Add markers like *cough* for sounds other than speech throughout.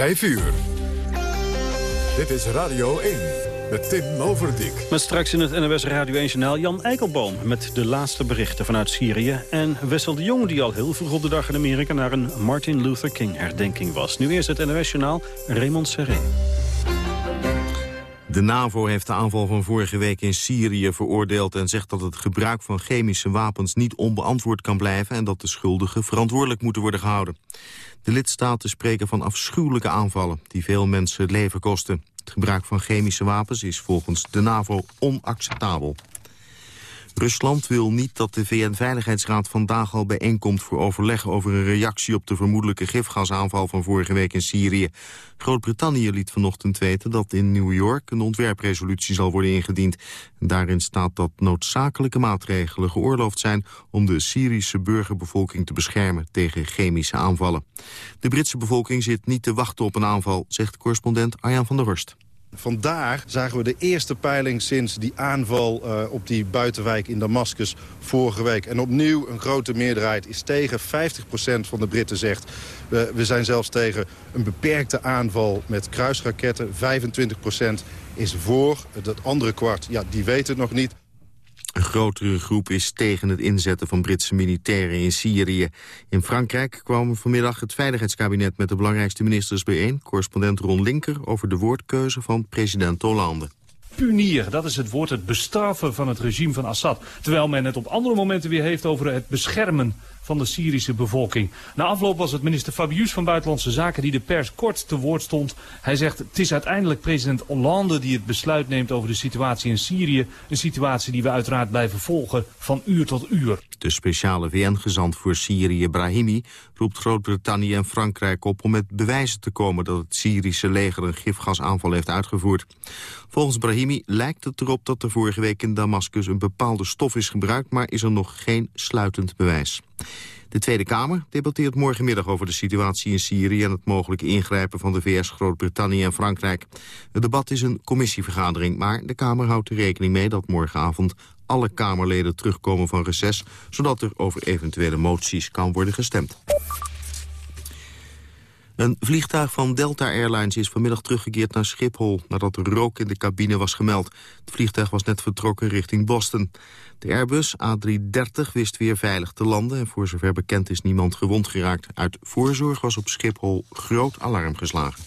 5 uur. Dit is Radio 1 met Tim Overdijk. Met straks in het NWS Radio 1-journaal Jan Eikelboom... met de laatste berichten vanuit Syrië. En Wessel de Jong die al heel vroeg op de dag in Amerika... naar een Martin Luther King herdenking was. Nu eerst het NWS-journaal Raymond Serré. De NAVO heeft de aanval van vorige week in Syrië veroordeeld... en zegt dat het gebruik van chemische wapens niet onbeantwoord kan blijven... en dat de schuldigen verantwoordelijk moeten worden gehouden. De lidstaten spreken van afschuwelijke aanvallen... die veel mensen leven kosten. Het gebruik van chemische wapens is volgens de NAVO onacceptabel. Rusland wil niet dat de VN-veiligheidsraad vandaag al bijeenkomt voor overleg over een reactie op de vermoedelijke gifgasaanval van vorige week in Syrië. Groot-Brittannië liet vanochtend weten dat in New York een ontwerpresolutie zal worden ingediend. Daarin staat dat noodzakelijke maatregelen geoorloofd zijn om de Syrische burgerbevolking te beschermen tegen chemische aanvallen. De Britse bevolking zit niet te wachten op een aanval, zegt correspondent Arjan van der Horst. Vandaar zagen we de eerste peiling sinds die aanval uh, op die buitenwijk in Damascus vorige week. En opnieuw een grote meerderheid is tegen. 50% van de Britten zegt, we, we zijn zelfs tegen een beperkte aanval met kruisraketten. 25% is voor. Het andere kwart, ja, die weten het nog niet. Een grotere groep is tegen het inzetten van Britse militairen in Syrië. In Frankrijk kwam vanmiddag het Veiligheidskabinet met de belangrijkste ministers bijeen. Correspondent Ron Linker over de woordkeuze van president Hollande punir. Dat is het woord, het bestraffen van het regime van Assad. Terwijl men het op andere momenten weer heeft over het beschermen van de Syrische bevolking. Na afloop was het minister Fabius van Buitenlandse Zaken die de pers kort te woord stond. Hij zegt het is uiteindelijk president Hollande die het besluit neemt over de situatie in Syrië. Een situatie die we uiteraard blijven volgen van uur tot uur. De speciale VN-gezant voor Syrië, Brahimi, roept Groot-Brittannië en Frankrijk op om met bewijzen te komen dat het Syrische leger een gifgasaanval heeft uitgevoerd. Volgens Brahimi lijkt het erop dat er vorige week in Damascus een bepaalde stof is gebruikt, maar is er nog geen sluitend bewijs. De Tweede Kamer debatteert morgenmiddag over de situatie in Syrië... en het mogelijke ingrijpen van de VS, Groot-Brittannië en Frankrijk. Het debat is een commissievergadering, maar de Kamer houdt er rekening mee... dat morgenavond alle Kamerleden terugkomen van reces... zodat er over eventuele moties kan worden gestemd. Een vliegtuig van Delta Airlines is vanmiddag teruggekeerd naar Schiphol... nadat rook in de cabine was gemeld. Het vliegtuig was net vertrokken richting Boston. De Airbus A330 wist weer veilig te landen... en voor zover bekend is niemand gewond geraakt. Uit voorzorg was op Schiphol groot alarm geslagen.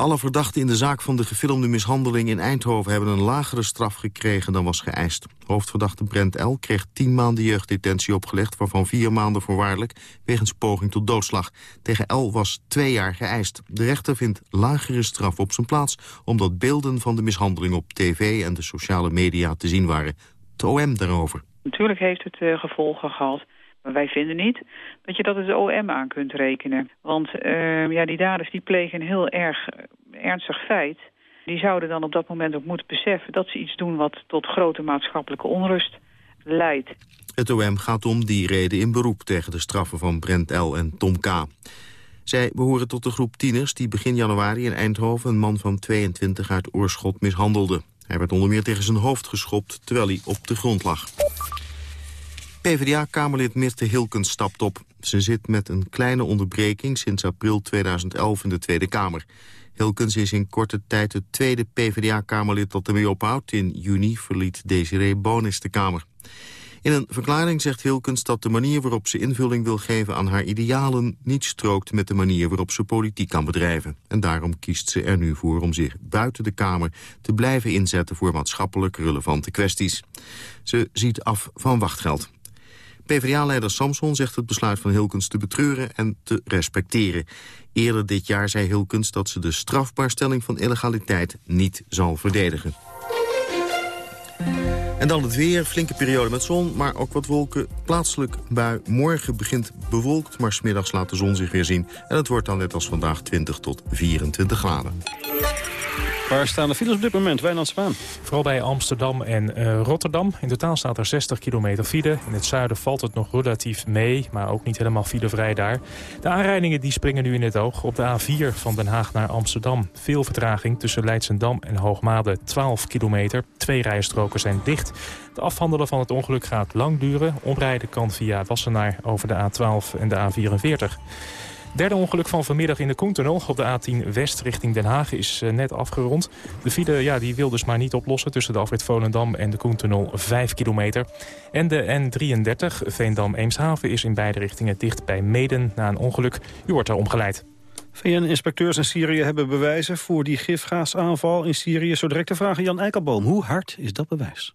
Alle verdachten in de zaak van de gefilmde mishandeling in Eindhoven... hebben een lagere straf gekregen dan was geëist. Hoofdverdachte Brent L. kreeg tien maanden jeugddetentie opgelegd... waarvan vier maanden voorwaardelijk wegens poging tot doodslag. Tegen L. was twee jaar geëist. De rechter vindt lagere straf op zijn plaats... omdat beelden van de mishandeling op tv en de sociale media te zien waren. Het OM daarover. Natuurlijk heeft het uh, gevolgen gehad. Maar wij vinden niet dat je dat het OM aan kunt rekenen. Want uh, ja, die daders die plegen een heel erg eh, ernstig feit. Die zouden dan op dat moment ook moeten beseffen dat ze iets doen wat tot grote maatschappelijke onrust leidt. Het OM gaat om die reden in beroep tegen de straffen van Brent L. en Tom K. Zij behoren tot de groep tieners die begin januari in Eindhoven... een man van 22 uit Oorschot mishandelde. Hij werd onder meer tegen zijn hoofd geschopt terwijl hij op de grond lag. PvdA-kamerlid Mirte Hilkens stapt op. Ze zit met een kleine onderbreking sinds april 2011 in de Tweede Kamer. Hilkens is in korte tijd het tweede PvdA-kamerlid dat ermee ophoudt. In juni verliet Desiree Bonis de Kamer. In een verklaring zegt Hilkens dat de manier waarop ze invulling wil geven aan haar idealen niet strookt met de manier waarop ze politiek kan bedrijven. En daarom kiest ze er nu voor om zich buiten de Kamer te blijven inzetten voor maatschappelijk relevante kwesties. Ze ziet af van wachtgeld. PvdA-leider Samson zegt het besluit van Hilkens te betreuren en te respecteren. Eerder dit jaar zei Hilkens dat ze de strafbaarstelling van illegaliteit niet zal verdedigen. En dan het weer, flinke periode met zon, maar ook wat wolken. Plaatselijk bui. Morgen begint bewolkt, maar smiddags laat de zon zich weer zien. En het wordt dan net als vandaag 20 tot 24 graden. Waar staan de files op dit moment, Wijnand Spaan? Vooral bij Amsterdam en uh, Rotterdam. In totaal staat er 60 kilometer file. In het zuiden valt het nog relatief mee, maar ook niet helemaal filevrij daar. De aanrijdingen die springen nu in het oog. Op de A4 van Den Haag naar Amsterdam. Veel vertraging tussen Leidsendam en Hoogmade 12 kilometer. Twee rijstroken zijn dicht. Het afhandelen van het ongeluk gaat lang duren. Omrijden kan via Wassenaar over de A12 en de A44. Derde ongeluk van vanmiddag in de Koentunnel op de A10 West richting Den Haag is eh, net afgerond. De file ja, die wil dus maar niet oplossen tussen de afrit Volendam en de Koentunnel 5 kilometer. En de N33 Veendam-Eemshaven is in beide richtingen dicht bij Meden na een ongeluk. U wordt daar omgeleid. VN-inspecteurs in Syrië hebben bewijzen voor die gifgaasaanval in Syrië. Zo direct de vraag Jan Eikelboom. Hoe hard is dat bewijs?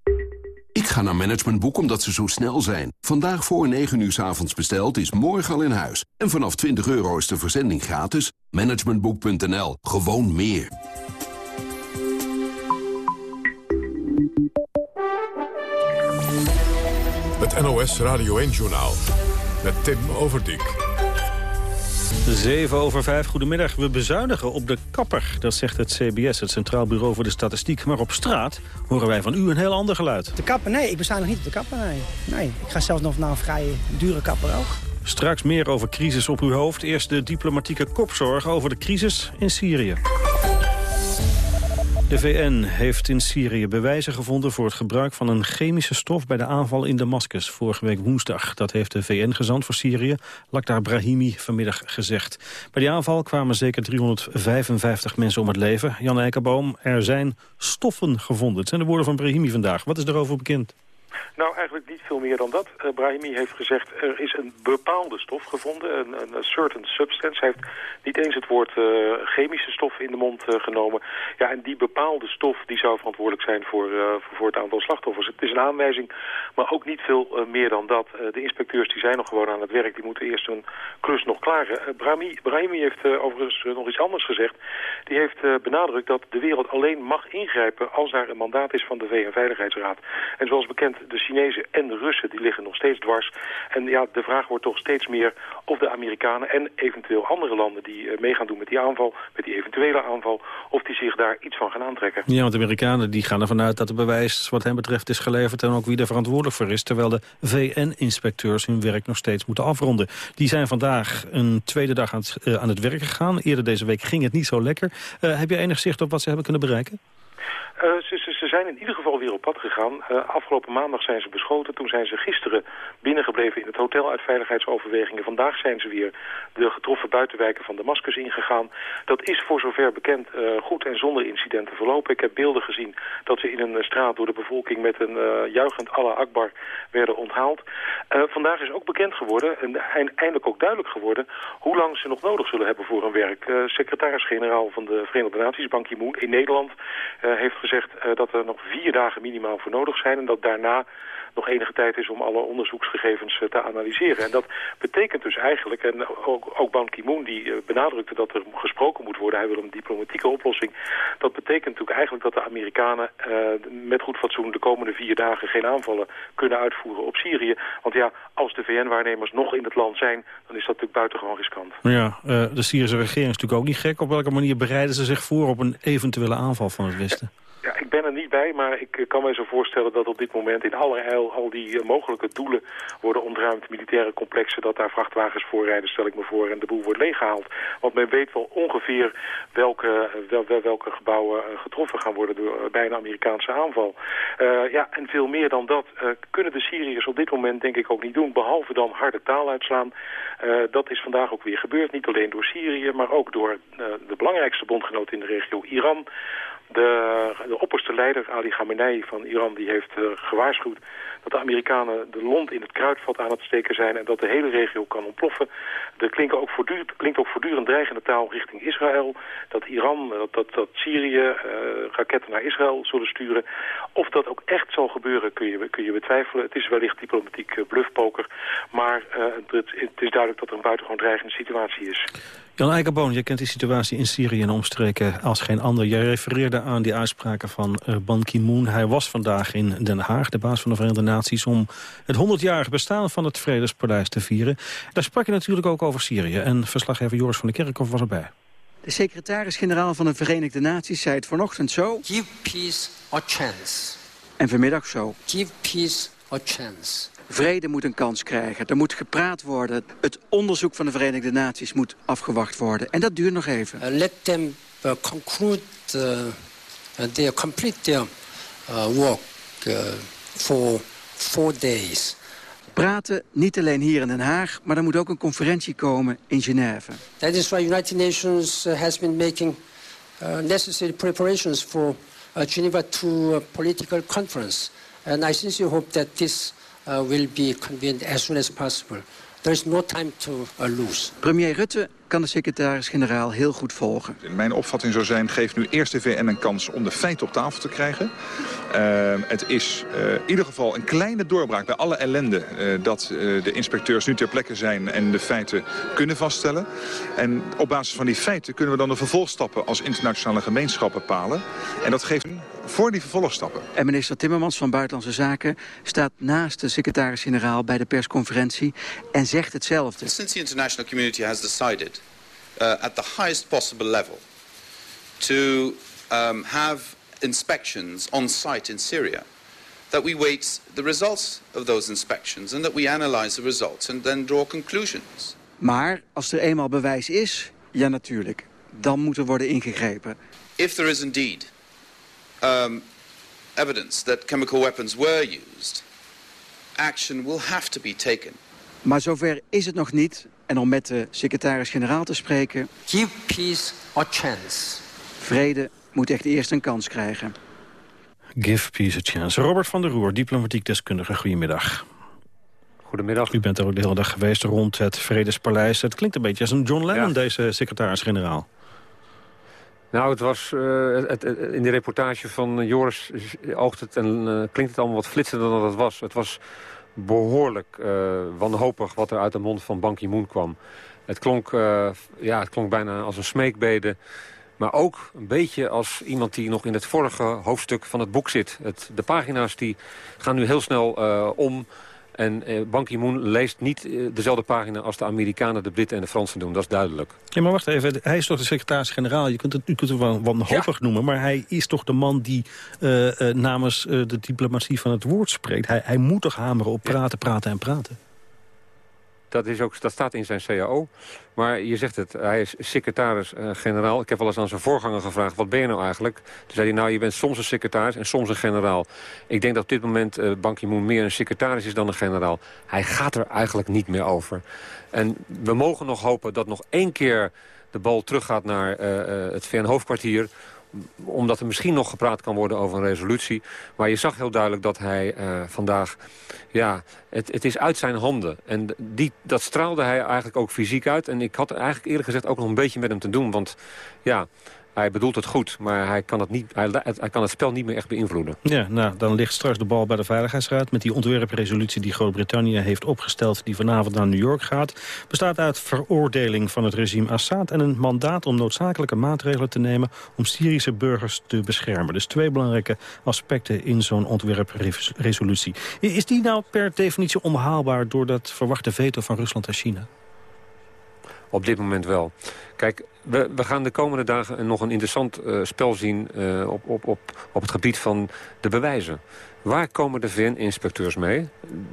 Ik ga naar Managementboek omdat ze zo snel zijn. Vandaag voor 9 uur s avonds besteld is morgen al in huis. En vanaf 20 euro is de verzending gratis. Managementboek.nl. Gewoon meer. Het NOS Radio 1-journaal. Met Tim Overdijk. 7 over 5, goedemiddag. We bezuinigen op de kapper, dat zegt het CBS, het Centraal Bureau voor de Statistiek. Maar op straat horen wij van u een heel ander geluid. De kapper, nee, ik bezuinig niet op de kapper, nee. nee. Ik ga zelfs nog naar een vrij dure kapper ook. Straks meer over crisis op uw hoofd. Eerst de diplomatieke kopzorg over de crisis in Syrië. De VN heeft in Syrië bewijzen gevonden voor het gebruik van een chemische stof bij de aanval in Damascus vorige week woensdag. Dat heeft de VN-gezant voor Syrië, Lakhdar Brahimi, vanmiddag gezegd. Bij die aanval kwamen zeker 355 mensen om het leven. Jan Eikerboom, er zijn stoffen gevonden. Het zijn de woorden van Brahimi vandaag. Wat is erover bekend? Nou, eigenlijk niet veel meer dan dat. Uh, Brahimi heeft gezegd, er is een bepaalde stof gevonden, een, een certain substance. Hij heeft niet eens het woord uh, chemische stof in de mond uh, genomen. Ja, en die bepaalde stof die zou verantwoordelijk zijn voor, voor, voor, het aantal slachtoffers. Het is een aanwijzing, maar ook niet veel meer dan dat. de inspecteurs die zijn nog gewoon aan het werk, die moeten eerst hun klus nog klaren. Brahimi, Brahimi heeft overigens nog iets anders gezegd. Die heeft benadrukt dat de wereld alleen mag ingrijpen als daar een mandaat is van de VN-veiligheidsraad. En zoals bekend, de Chinezen en de Russen die liggen nog steeds dwars. En ja, de vraag wordt toch steeds meer of de Amerikanen en eventueel andere landen die uh, mee gaan doen met die aanval, met die eventuele aanval, of die zich daar iets van gaan aantrekken. Ja, want de Amerikanen die gaan ervan uit dat het bewijs wat hen betreft is geleverd en ook wie er verantwoordelijk voor is, terwijl de VN-inspecteurs hun werk nog steeds moeten afronden. Die zijn vandaag een tweede dag aan het, uh, aan het werk gegaan. Eerder deze week ging het niet zo lekker. Uh, heb je enig zicht op wat ze hebben kunnen bereiken? Uh, ze, ze, zijn in ieder geval weer op pad gegaan. Uh, afgelopen maandag zijn ze beschoten. Toen zijn ze gisteren binnengebleven in het hotel uit veiligheidsoverwegingen. Vandaag zijn ze weer de getroffen buitenwijken van Damascus ingegaan. Dat is voor zover bekend uh, goed en zonder incidenten verlopen. Ik heb beelden gezien dat ze in een straat door de bevolking met een juichend Allah Akbar werden onthaald. vandaag is ook bekend geworden en eindelijk ook duidelijk geworden hoe lang ze nog nodig zullen hebben voor hun werk. Secretaris-generaal van de Verenigde Naties, Ban Ki-moon, in Nederland heeft gezegd uh, dat er nog vier dagen minimaal voor nodig zijn... en dat daarna nog enige tijd is om alle onderzoeksgegevens uh, te analyseren. En dat betekent dus eigenlijk, en ook, ook Ban Ki-moon die uh, benadrukte dat er gesproken moet worden, hij wil een diplomatieke oplossing. Dat betekent natuurlijk eigenlijk dat de Amerikanen met goed fatsoen de komende vier dagen geen aanvallen kunnen uitvoeren op Syrië. Want ja, als de VN-waarnemers nog in het land zijn, dan is dat natuurlijk buitengewoon riskant. Ja, de Syrische regering is natuurlijk ook niet gek. Op welke manier bereiden ze zich voor op een eventuele aanval van het Westen? Ik ben er niet bij, maar ik kan me zo voorstellen dat op dit moment in allerijl al die mogelijke doelen worden ontruimd. Militaire complexen, dat daar vrachtwagens voorrijden, stel ik me voor, en de boel wordt leeggehaald. Want men weet wel ongeveer welke, wel, welke gebouwen getroffen gaan worden door, bij een Amerikaanse aanval. ja, en veel meer dan dat kunnen de Syriërs op dit moment denk ik ook niet doen, behalve dan harde taal uitslaan. dat is vandaag ook weer gebeurd, niet alleen door Syrië, maar ook door de belangrijkste bondgenoot in de regio, Iran. De, de opperste leider, Ali Khamenei van Iran, die heeft uh, gewaarschuwd dat de Amerikanen de lont in het kruidvat aan het steken zijn en dat de hele regio kan ontploffen. Er klinkt ook voortdurend, dreigende taal richting Israël. Dat Iran, dat, dat, dat Syrië uh, raketten naar Israël zullen sturen. Of dat ook echt zal gebeuren kun je, kun je betwijfelen. Het is wellicht diplomatiek bluffpoker. Maar het, het, is duidelijk dat er een buitengewoon dreigende situatie is. Jan Eikenboon, je kent de situatie in Syrië en omstreken als geen ander. Jij refereerde aan die uitspraken van uh, Ban Ki-moon. Hij was vandaag in Den Haag, de baas van de Verenigde Naties... om het 100-jarige bestaan van het Vredespaleis te vieren. Daar sprak je natuurlijk ook over Syrië. En verslaggever Joris van der Kerkhoff was erbij. De secretaris-generaal van de Verenigde Naties zei het vanochtend zo... Give peace a chance. En vanmiddag zo. Give peace a chance. Vrede moet een kans krijgen. Er moet gepraat worden. Het onderzoek van de Verenigde Naties moet afgewacht worden. En dat duurt nog even. Uh, let them uh, conclude uh, their complete their work for four days. Praten niet alleen hier in Den Haag, maar er moet ook een conferentie komen in Genève. That is why United Nations has been making necessary preparations for Geneva to political conference. And I sincerely hope that this will be convened as soon as possible. There is no time to uh, lose. Premier Rutte kan de secretaris-generaal heel goed volgen. Mijn opvatting zou zijn, geef nu eerst de VN een kans om de feiten op tafel te krijgen. Uh, het is uh, in ieder geval een kleine doorbraak bij alle ellende... Uh, dat de inspecteurs nu ter plekke zijn en de feiten kunnen vaststellen. En op basis van die feiten kunnen we dan de vervolgstappen als internationale gemeenschap bepalen. En dat geeft voor die vervolgstappen. En minister Timmermans van Buitenlandse Zaken staat naast de secretaris-generaal bij de persconferentie en zegt hetzelfde. Since the international community has decided uh, at the highest possible level to um, have inspections on site in Syria, that we wait the results of those inspections and that we analyze the results and then draw conclusions. Maar als er eenmaal bewijs is, ja natuurlijk, dan moet er worden ingegrepen. If there is indeed um, evidence that chemical weapons were used, action will have to be taken. Maar zover is het nog niet. En om met de secretaris-generaal te spreken... Give peace a chance. Vrede moet echt eerst een kans krijgen. Give peace a chance. Robert van der Roer, diplomatiek deskundige. Goedemiddag. Goedemiddag. U bent er ook de hele dag geweest rond het Vredespaleis. Het klinkt een beetje als een John Lennon, ja. deze secretaris-generaal. Nou, het was uh, het, in de reportage van Joris oogt het en uh, klinkt het allemaal wat flitsender dan dat het was. Het was behoorlijk wanhopig wat er uit de mond van Ban Ki-moon kwam. Het klonk, ja, het klonk bijna als een smeekbede. Maar ook een beetje als iemand die nog in het vorige hoofdstuk van het boek zit. Het, de pagina's die gaan nu heel snel om en eh, Ban Ki-moon leest niet eh, dezelfde pagina als de Amerikanen, de Britten en de Fransen doen. Dat is duidelijk. Ja, maar wacht even. Hij is toch de secretaris-generaal? Je kunt het, u kunt het wel wanhopig ja. noemen. Maar hij is toch de man die uh, uh, namens uh, de diplomatie van het woord spreekt. Hij, hij moet toch hameren op praten, praten en praten? Dat, is ook, dat staat in zijn CAO. Maar je zegt het, hij is secretaris-generaal. ik heb wel eens aan zijn voorganger gevraagd, wat ben je nou eigenlijk? Toen zei hij, nou, je bent soms een secretaris en soms een generaal. Ik denk dat op dit moment uh, Ban Ki-moon meer een secretaris is dan een generaal. Hij gaat er eigenlijk niet meer over. En we mogen nog hopen dat nog één keer de bal teruggaat naar uh, uh, het VN-hoofdkwartier omdat er misschien nog gepraat kan worden over een resolutie. Maar je zag heel duidelijk dat hij uh, vandaag... Ja, het, het is uit zijn handen. En die, dat straalde hij eigenlijk ook fysiek uit. En ik had eigenlijk eerlijk gezegd ook nog een beetje met hem te doen. Want ja, hij bedoelt het goed, maar hij kan het, niet, hij, hij, kan het spel niet meer echt beïnvloeden. Ja, nou, dan ligt straks de bal bij de Veiligheidsraad... met die ontwerpresolutie die Groot-Brittannië heeft opgesteld... die vanavond naar New York gaat. Bestaat uit veroordeling van het regime Assad... en een mandaat om noodzakelijke maatregelen te nemen... om Syrische burgers te beschermen. Dus twee belangrijke aspecten in zo'n ontwerpresolutie. Is die nou per definitie onhaalbaar... door dat verwachte veto van Rusland en China? Op dit moment wel. Kijk, we, gaan de komende dagen nog een interessant spel zien op, op, op, op het gebied van de bewijzen. Waar komen de VN-inspecteurs mee?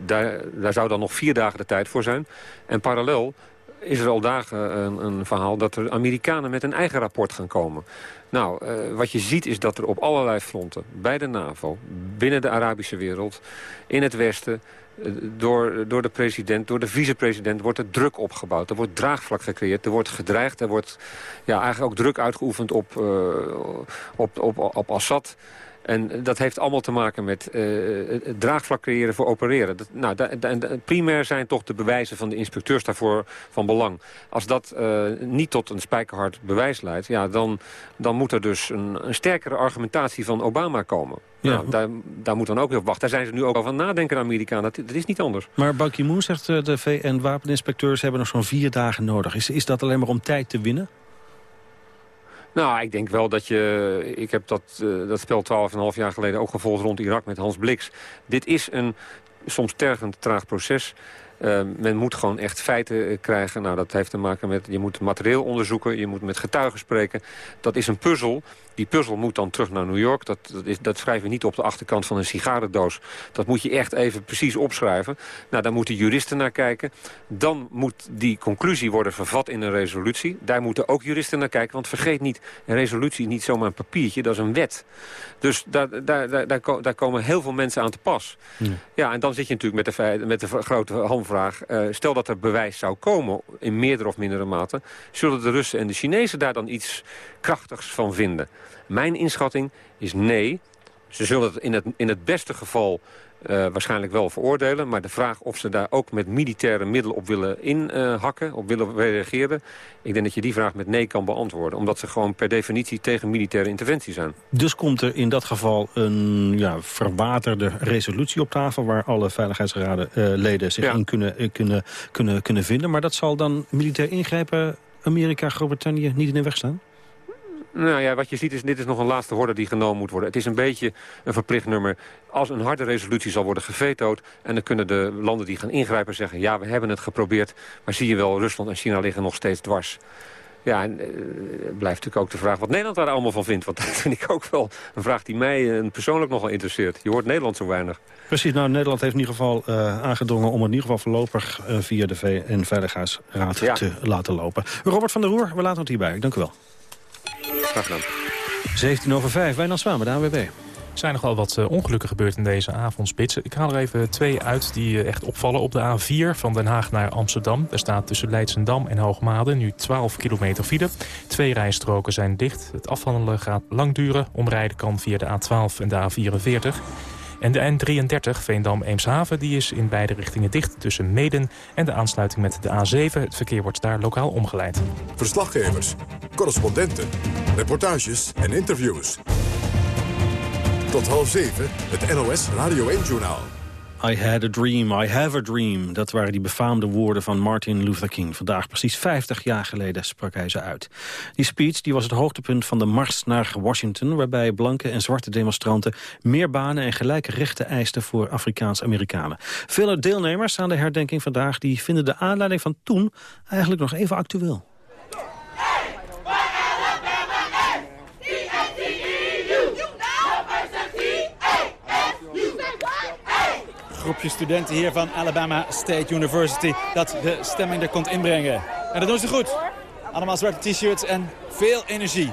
Daar, daar zou dan nog vier dagen de tijd voor zijn. En parallel is er al dagen een, een, verhaal dat er Amerikanen met een eigen rapport gaan komen. Nou, uh, wat je ziet is dat er op allerlei fronten, bij de NAVO, binnen de Arabische wereld, in het Westen, uh, door, door de president, door de vicepresident, wordt er druk opgebouwd. Er wordt draagvlak gecreëerd, er wordt gedreigd, er wordt ja, eigenlijk ook druk uitgeoefend op, uh, op, op, op Assad. En dat heeft allemaal te maken met uh, het draagvlak creëren voor opereren. Dat, nou, primair zijn toch de bewijzen van de inspecteurs daarvoor van belang. Als dat uh, niet tot een spijkerhard bewijs leidt... Ja, dan, dan moet er dus een, een sterkere argumentatie van Obama komen. Ja. Nou, daar, daar moet dan ook weer op wachten. Daar zijn ze nu ook al van nadenken, de Amerikanen. Dat, dat is niet anders. Maar Ban Ki-moon zegt de VN-wapeninspecteurs hebben nog zo'n vier dagen nodig. Is, is dat alleen maar om tijd te winnen? Nou, ik denk wel dat je... Ik heb dat, uh, dat spel 12,5 jaar geleden ook gevolgd rond Irak met Hans Blix. Dit is een soms tergend traag proces. Uh, men moet gewoon echt feiten uh, krijgen. Nou, dat heeft te maken met, je moet materieel onderzoeken, je moet met getuigen spreken. Dat is een puzzel die puzzel moet dan terug naar New York. Dat, dat, is, dat schrijf je niet op de achterkant van een sigarendoos. Dat moet je echt even precies opschrijven. Nou, daar moeten juristen naar kijken. Dan moet die conclusie worden vervat in een resolutie. Daar moeten ook juristen naar kijken. Want vergeet niet, een resolutie is niet zomaar een papiertje. Dat is een wet. Dus daar, daar, daar, daar, komen heel veel mensen aan te pas. Ja, ja en dan zit je natuurlijk met de, met de grote handvraag. Uh, stel dat er bewijs zou komen, in meerdere of mindere mate... zullen de Russen en de Chinezen daar dan iets krachtigs van vinden? Mijn inschatting is nee. Ze zullen het in het, in het beste geval uh, waarschijnlijk wel veroordelen. Maar de vraag of ze daar ook met militaire middelen op willen inhakken, uh, op willen reageren... ik denk dat je die vraag met nee kan beantwoorden. Omdat ze gewoon per definitie tegen militaire interventie zijn. Dus komt er in dat geval een ja, verwaterde resolutie op tafel... waar alle veiligheidsradenleden uh, zich ja. in kunnen, kunnen, kunnen, kunnen vinden. Maar dat zal dan militair ingrijpen Amerika, Groot-Brittannië niet in de weg staan? Nou ja, wat je ziet is, dit is nog een laatste horde die genomen moet worden. Het is een beetje een verplicht nummer. Als een harde resolutie zal worden gevetood... en dan kunnen de landen die gaan ingrijpen zeggen... ja, we hebben het geprobeerd, maar zie je wel, Rusland en China liggen nog steeds dwars. Ja, en uh, blijft natuurlijk ook de vraag wat Nederland daar allemaal van vindt. Want *laughs* dat vind ik ook wel een vraag die mij uh, persoonlijk nogal interesseert. Je hoort Nederland zo weinig. Precies, nou Nederland heeft in ieder geval uh, aangedrongen... om in ieder geval voorlopig via de VN-veiligheidsraad ja. te laten lopen. Robert van der Roer, we laten het hierbij. Dank u wel. Graag gedaan. 17 over 5, Wijnand Zwaan, de ANWB. Er zijn nogal wat uh, ongelukken gebeurd in deze avondspits. Ik haal er even twee uit die uh, echt opvallen. Op de A4 van Den Haag naar Amsterdam. Daar staat tussen Leidsendam en Hoogmade nu 12 kilometer file. Twee rijstroken zijn dicht. Het afhandelen gaat lang duren. Omrijden kan via de A12 en de A44. En de N33 Veendam-Eemshaven die is in beide richtingen dicht... tussen Meden en de aansluiting met de A7. Het verkeer wordt daar lokaal omgeleid. Verslaggevers, correspondenten, reportages en interviews. Tot half zeven, het NOS Radio 1-journaal. I had a dream, I have a dream. Dat waren die befaamde woorden van Martin Luther King. Vandaag, precies 50 jaar geleden, sprak hij ze uit. Die speech die was het hoogtepunt van de mars naar Washington... waarbij blanke en zwarte demonstranten meer banen en gelijke rechten eisten... voor Afrikaans-Amerikanen. Vele deelnemers aan de herdenking vandaag... die vinden de aanleiding van toen eigenlijk nog even actueel. Groepje studenten hier van Alabama State University... dat de stemming er komt inbrengen. En dat doen ze goed. Allemaal zwarte t-shirts en veel energie.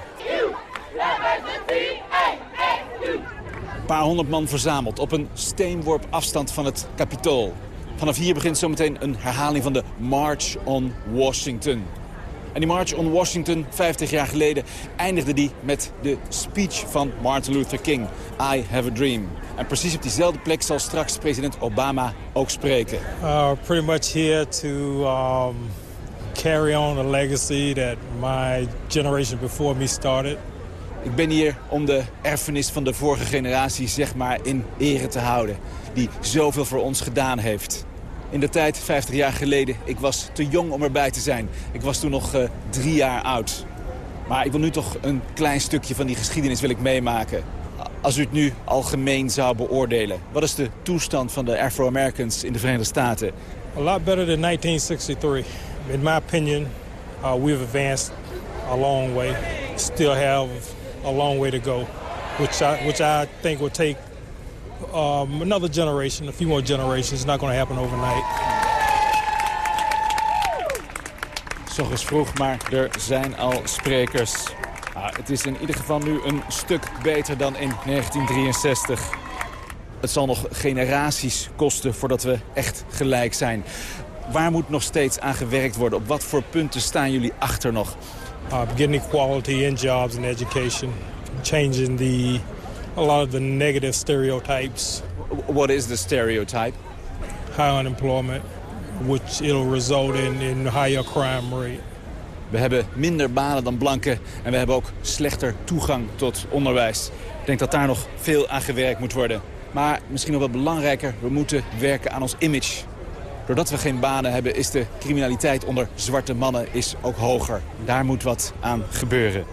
Een paar honderd man verzameld op een steenworp afstand van het Capitool. Vanaf hier begint zometeen een herhaling van de March on Washington. En die March on Washington, 50 jaar geleden, eindigde die met de speech van Martin Luther King. I have a dream. En precies op diezelfde plek zal straks president Obama ook spreken. Uh, pretty much here to um, carry on a legacy that my generation before me started. Ik ben hier om de erfenis van de vorige generatie zeg maar in ere te houden. Die zoveel voor ons gedaan heeft. In de tijd, 50 jaar geleden, ik was te jong om erbij te zijn. Ik was toen nog uh, drie jaar oud. Maar ik wil nu toch een klein stukje van die geschiedenis wil ik meemaken. Als u het nu algemeen zou beoordelen, wat is de toestand van de Afro-Americans in de Verenigde Staten? A lot better than 1963. In my opinion, uh, we've advanced a long way. Still have a long way to go, which I, which I think will take um, another generation, a few more generations. It's not going to happen overnight. Zo is vroeg, maar er zijn al sprekers. Nou, het is in ieder geval nu een stuk beter dan in 1963. Het zal nog generaties kosten voordat we echt gelijk zijn. Waar moet nog steeds aan gewerkt worden? Op wat voor punten staan jullie achter nog? Uh, getting equality in jobs and education. Changing the, a lot of the negative stereotypes. What is the stereotype? High unemployment, which it'll result in, in higher crime rate. We hebben minder banen dan blanken en we hebben ook slechter toegang tot onderwijs. Ik denk dat daar nog veel aan gewerkt moet worden. Maar misschien nog wat belangrijker, we moeten werken aan ons image. Doordat we geen banen hebben is de criminaliteit onder zwarte mannen is ook hoger. Daar moet wat aan gebeuren.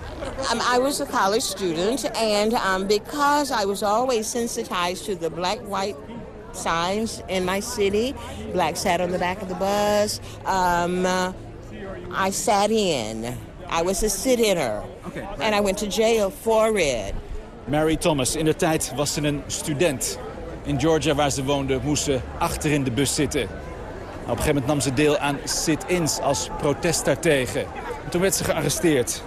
Um, I was a college student and um, because I was always sensitized to the black-white signs in my city, black sat on the back of the bus, um, uh, I sat in. I was a sit-inner. Okay. And I went to jail for it. Mary Thomas, in de tijd was ze een student. In Georgia, waar ze woonde, moest ze achter in de bus zitten. Op een gegeven moment nam ze deel aan sit-ins als protest daartegen. En toen werd ze gearresteerd.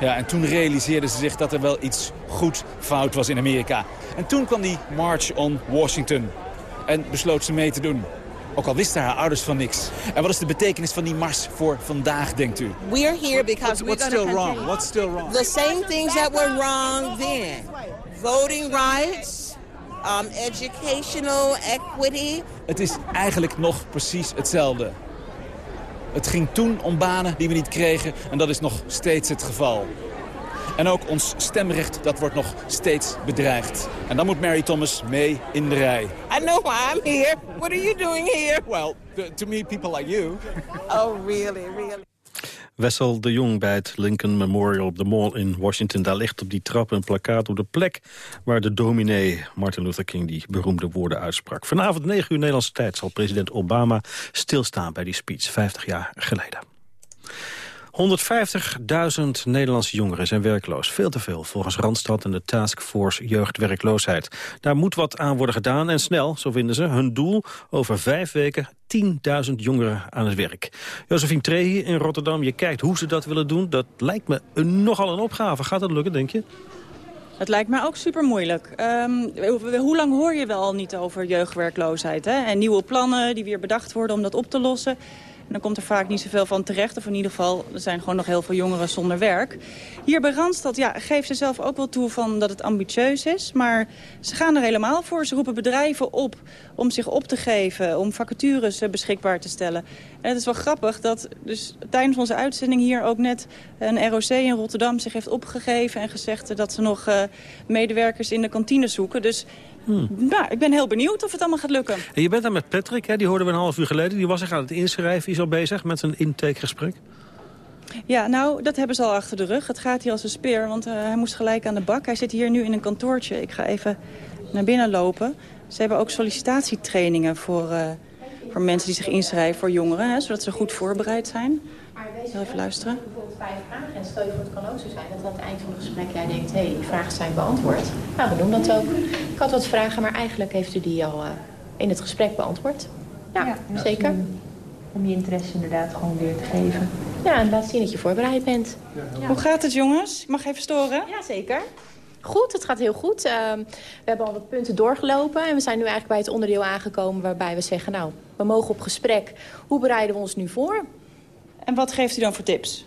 Ja, en toen realiseerde ze zich dat er wel iets goed fout was in Amerika. En toen kwam die March on Washington. En besloot ze mee te doen. Ook al wisten haar ouders van niks. En wat is de betekenis van die mars voor vandaag, denkt u? We're here because we're What's still wrong? What's still wrong? The same things that were wrong then. Voting rights, um, educational equity. Het is eigenlijk nog precies hetzelfde. Het ging toen om banen die we niet kregen en dat is nog steeds het geval. En ook ons stemrecht, dat wordt nog steeds bedreigd. En dan moet Mary Thomas mee in de rij. I know why I'm here. What are you doing here? Well, to me, people like you. Oh, really, really. Wessel de Jong bij het Lincoln Memorial op de Mall in Washington. Daar ligt op die trap een plakkaat op de plek waar de dominee Martin Luther King die beroemde woorden uitsprak. Vanavond 9 uur Nederlandse tijd zal president Obama stilstaan bij die speech 50 jaar geleden. 150.000 Nederlandse jongeren zijn werkloos. Veel te veel, volgens Randstad en de Taskforce Jeugdwerkloosheid. Daar moet wat aan worden gedaan en snel, zo vinden ze. Hun doel, over vijf weken 10.000 jongeren aan het werk. Josephine Trehi in Rotterdam, je kijkt hoe ze dat willen doen. Dat lijkt me een, nogal een opgave. Gaat dat lukken, denk je? Het lijkt mij ook super moeilijk. hoe lang hoor je wel niet over jeugdwerkloosheid? Hè? En nieuwe plannen die weer bedacht worden om dat op te lossen. En dan komt er vaak niet zoveel van terecht. Of in ieder geval, er zijn gewoon nog heel veel jongeren zonder werk. Hier bij Randstad ja, geeft ze zelf ook wel toe van dat het ambitieus is. Maar ze gaan er helemaal voor. Ze roepen bedrijven op om zich op te geven. Om vacatures eh, beschikbaar te stellen. En het is wel grappig dat dus tijdens onze uitzending hier ook net een ROC in Rotterdam zich heeft opgegeven. En gezegd dat ze nog uh, medewerkers in de kantine zoeken. Dus Hmm. Nou, ik ben heel benieuwd of het allemaal gaat lukken. En je bent daar met Patrick, hè? die hoorden we een half uur geleden. Die was zich aan het inschrijven, is al bezig met zijn intakegesprek. Ja, nou, dat hebben ze al achter de rug. Het gaat hier als een speer, want uh, hij moest gelijk aan de bak. Hij zit hier nu in een kantoortje. Ik ga even naar binnen lopen. Ze hebben ook sollicitatietrainingen voor, uh, voor mensen die zich inschrijven voor jongeren. Hè, zodat ze goed voorbereid zijn. Even luisteren. Bijvoorbeeld vijf vragen en stel je voor het kan ook zo zijn dat aan het eind van het gesprek jij denkt, hé, hey, die vragen zijn beantwoord. Nou, we doen dat ook. Ik had wat vragen, maar eigenlijk heeft u die al uh, in het gesprek beantwoord. Ja, ja zeker. Om, om je interesse inderdaad gewoon weer te geven. Ja, en laat zien dat je voorbereid bent. Ja. Hoe gaat het jongens? Ik mag even storen? Ja, zeker. Goed, het gaat heel goed. Uh, we hebben al wat punten doorgelopen en we zijn nu eigenlijk bij het onderdeel aangekomen waarbij we zeggen, nou, we mogen op gesprek. Hoe bereiden we ons nu voor? En wat geeft u dan voor tips?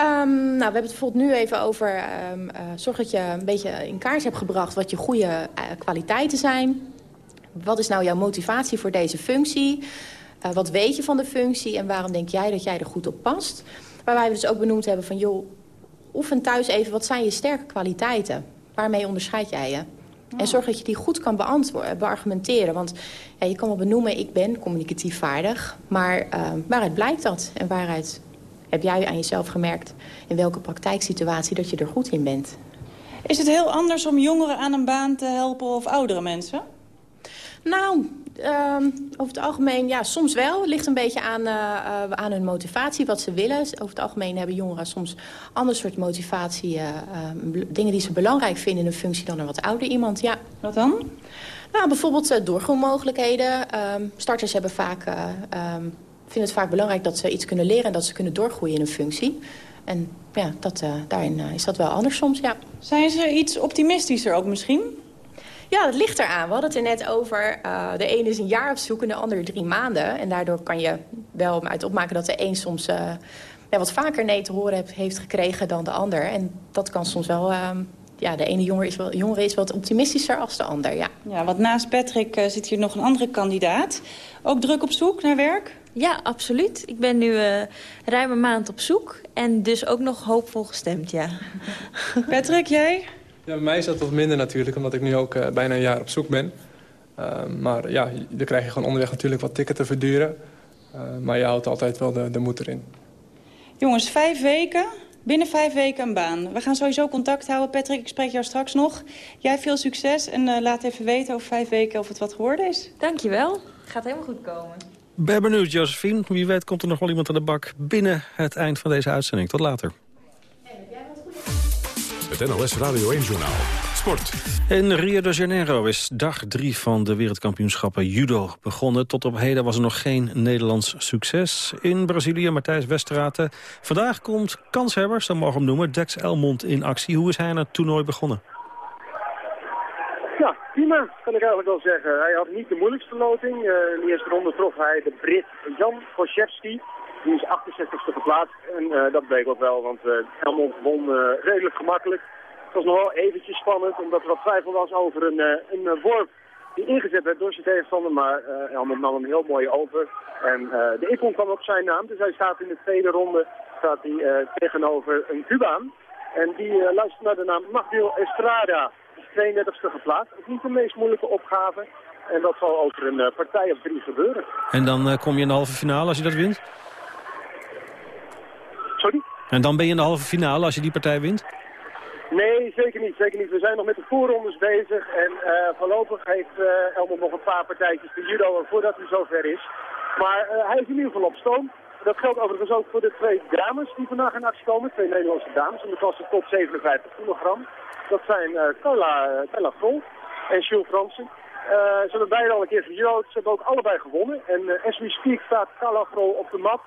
Um, nou, we hebben het bijvoorbeeld nu even over... Um, uh, zorg dat je een beetje in kaart hebt gebracht wat je goede uh, kwaliteiten zijn. Wat is nou jouw motivatie voor deze functie? Uh, wat weet je van de functie en waarom denk jij dat jij er goed op past? Waarbij we dus ook benoemd hebben van... joh, oefen thuis even, wat zijn je sterke kwaliteiten? Waarmee onderscheid jij je? En zorg dat je die goed kan beargumenteren. Want ja, je kan wel benoemen, ik ben communicatief vaardig. Maar uh, waaruit blijkt dat? En waaruit heb jij aan jezelf gemerkt... in welke praktijksituatie dat je er goed in bent? Is het heel anders om jongeren aan een baan te helpen of oudere mensen? Nou, Ehm, over het algemeen, ja, soms wel. Het ligt een beetje aan, uh, aan hun motivatie, wat ze willen. Over het algemeen hebben jongeren soms ander soort motivatie. Uh, dingen die ze belangrijk vinden in een functie dan een wat ouder iemand. Ja. Wat dan? Nou, bijvoorbeeld doorgroeimogelijkheden. Ehm, starters hebben vaak, vinden het vaak belangrijk dat ze iets kunnen leren... en dat ze kunnen doorgroeien in een functie. En ja, dat, daarin is dat wel anders soms, ja. Zijn ze iets optimistischer ook misschien? Ja, dat ligt eraan. We hadden het er net over. Uh, de ene is een jaar op zoek en de ander drie maanden. En daardoor kan je wel uit opmaken dat de een soms uh, ja, wat vaker nee te horen heeft, heeft gekregen dan de ander. En dat kan soms wel... Uh, ja, de ene jongere is, wel, jongere is wat optimistischer als de ander, ja. Ja, want naast Patrick uh, zit hier nog een andere kandidaat. Ook druk op zoek naar werk? Ja, absoluut. Ik ben nu uh, ruim een maand op zoek. En dus ook nog hoopvol gestemd, ja. Patrick, jij? Ja, bij mij is dat wat minder natuurlijk, omdat ik nu ook uh, bijna een jaar op zoek ben. Uh, maar ja, dan krijg je gewoon onderweg natuurlijk wat tikken te verduren. Uh, maar je houdt altijd wel de, de moed erin. Jongens, vijf weken, binnen vijf weken een baan. We gaan sowieso contact houden. Patrick, ik spreek jou straks nog. Jij veel succes en laat even weten over vijf weken of het wat geworden is. Dankjewel. Gaat helemaal goed komen. Ben benieuwd, Josephine. Wie weet komt er nog wel iemand aan de bak binnen het eind van deze uitzending. Tot later. Het NOS Radio 1-journaal. Sport. In Rio de Janeiro is dag drie van de wereldkampioenschappen judo begonnen. Tot op heden was er nog geen Nederlands succes. In Brazilië, Matthijs Westraten. Vandaag komt kanshebbers, zo mogen we hem noemen, Dex Elmond in actie. Hoe is hij aan het toernooi begonnen? Ja, prima, kan ik eigenlijk wel zeggen. Hij had niet de moeilijkste loting. Uh, in de eerste ronde trof hij de Brit Jan Koszewski. Die is 68ste geplaatst en uh, dat bleek ook wel, want uh, Helmond won uh, redelijk gemakkelijk. Het was nog wel eventjes spannend, omdat er wat twijfel was over een, een worp die ingezet werd door zijn tegenstander. Maar Helmond nam hem heel mooi over. En de ippon kwam op zijn naam, dus hij staat in de tweede ronde staat hij, tegenover een Cubaan. En die luistert naar de naam Magdil Estrada. is 32ste geplaatst. Is niet de meest moeilijke opgave. En dat zal over een partij of drie gebeuren. En dan kom je in de halve finale als je dat wint? Sorry? En dan ben je in de halve finale als je die partij wint? Nee, zeker niet. Zeker niet. We zijn nog met de voorrondes bezig. En uh, voorlopig heeft uh, Elmer nog een paar partijtjes te judo voordat hij zover is. Maar uh, hij is in ieder geval op stoom. Dat geldt overigens ook voor de twee dames die vandaag in actie komen. Twee Nederlandse dames in de klasse tot 57 kilogram. Dat zijn Carla, Carla Vol en Jules Fransen. ze hebben beide al een keer gejudo'd. Ze hebben ook allebei gewonnen. En as we speak staat Carla Vol op de mat.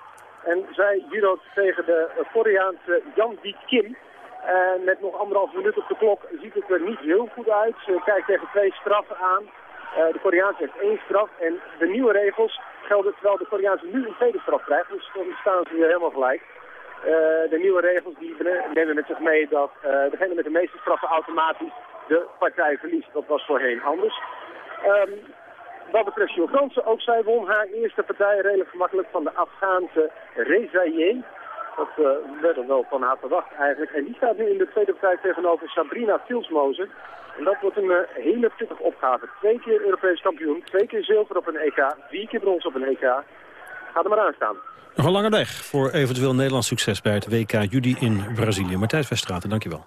En zij judo't tegen de Koreaanse Jan Di Kim. En met nog anderhalf minuut op de klok ziet het er niet heel goed uit. Ze kijkt tegen twee straffen aan. Uh, de Koreaanse heeft één straf. En de nieuwe regels gelden terwijl de Koreaanse nu een tweede straf krijgt. Dus dan staan ze weer helemaal gelijk. Uh, de nieuwe regels die nemen met zich mee dat uh, degene met de meeste straffen automatisch de partij verliest. Dat was voorheen anders. Um, wat betreft Jo Fransen, ook zij won haar eerste partij redelijk gemakkelijk van de Afghaanse Rezaye. Dat uh, werd er wel van haar verwacht eigenlijk. En die staat nu in de tweede partij tegenover Sabrina Filsmozen. En dat wordt een uh, hele pittige opgave. Twee keer Europees kampioen, twee keer zilver op een EK, vier keer brons op een EK. Ga er maar aan staan. Nog een lange weg voor eventueel Nederlands succes bij het WK Judy in Brazilië. Martijn Westraten, dankjewel.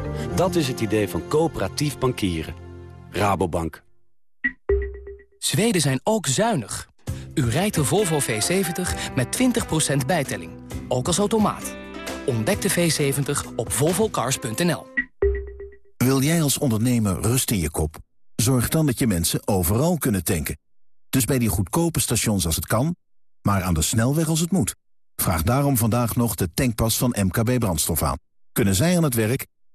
Dat is het idee van coöperatief bankieren. Rabobank. Zweden zijn ook zuinig. U rijdt de Volvo V70 met 20% bijtelling. Ook als automaat. Ontdek de V70 op volvocars.nl. Wil jij als ondernemer rust in je kop? Zorg dan dat je mensen overal kunnen tanken. Dus bij die goedkope stations als het kan, maar aan de snelweg als het moet. Vraag daarom vandaag nog de tankpas van MKB Brandstof aan. Kunnen zij aan het werk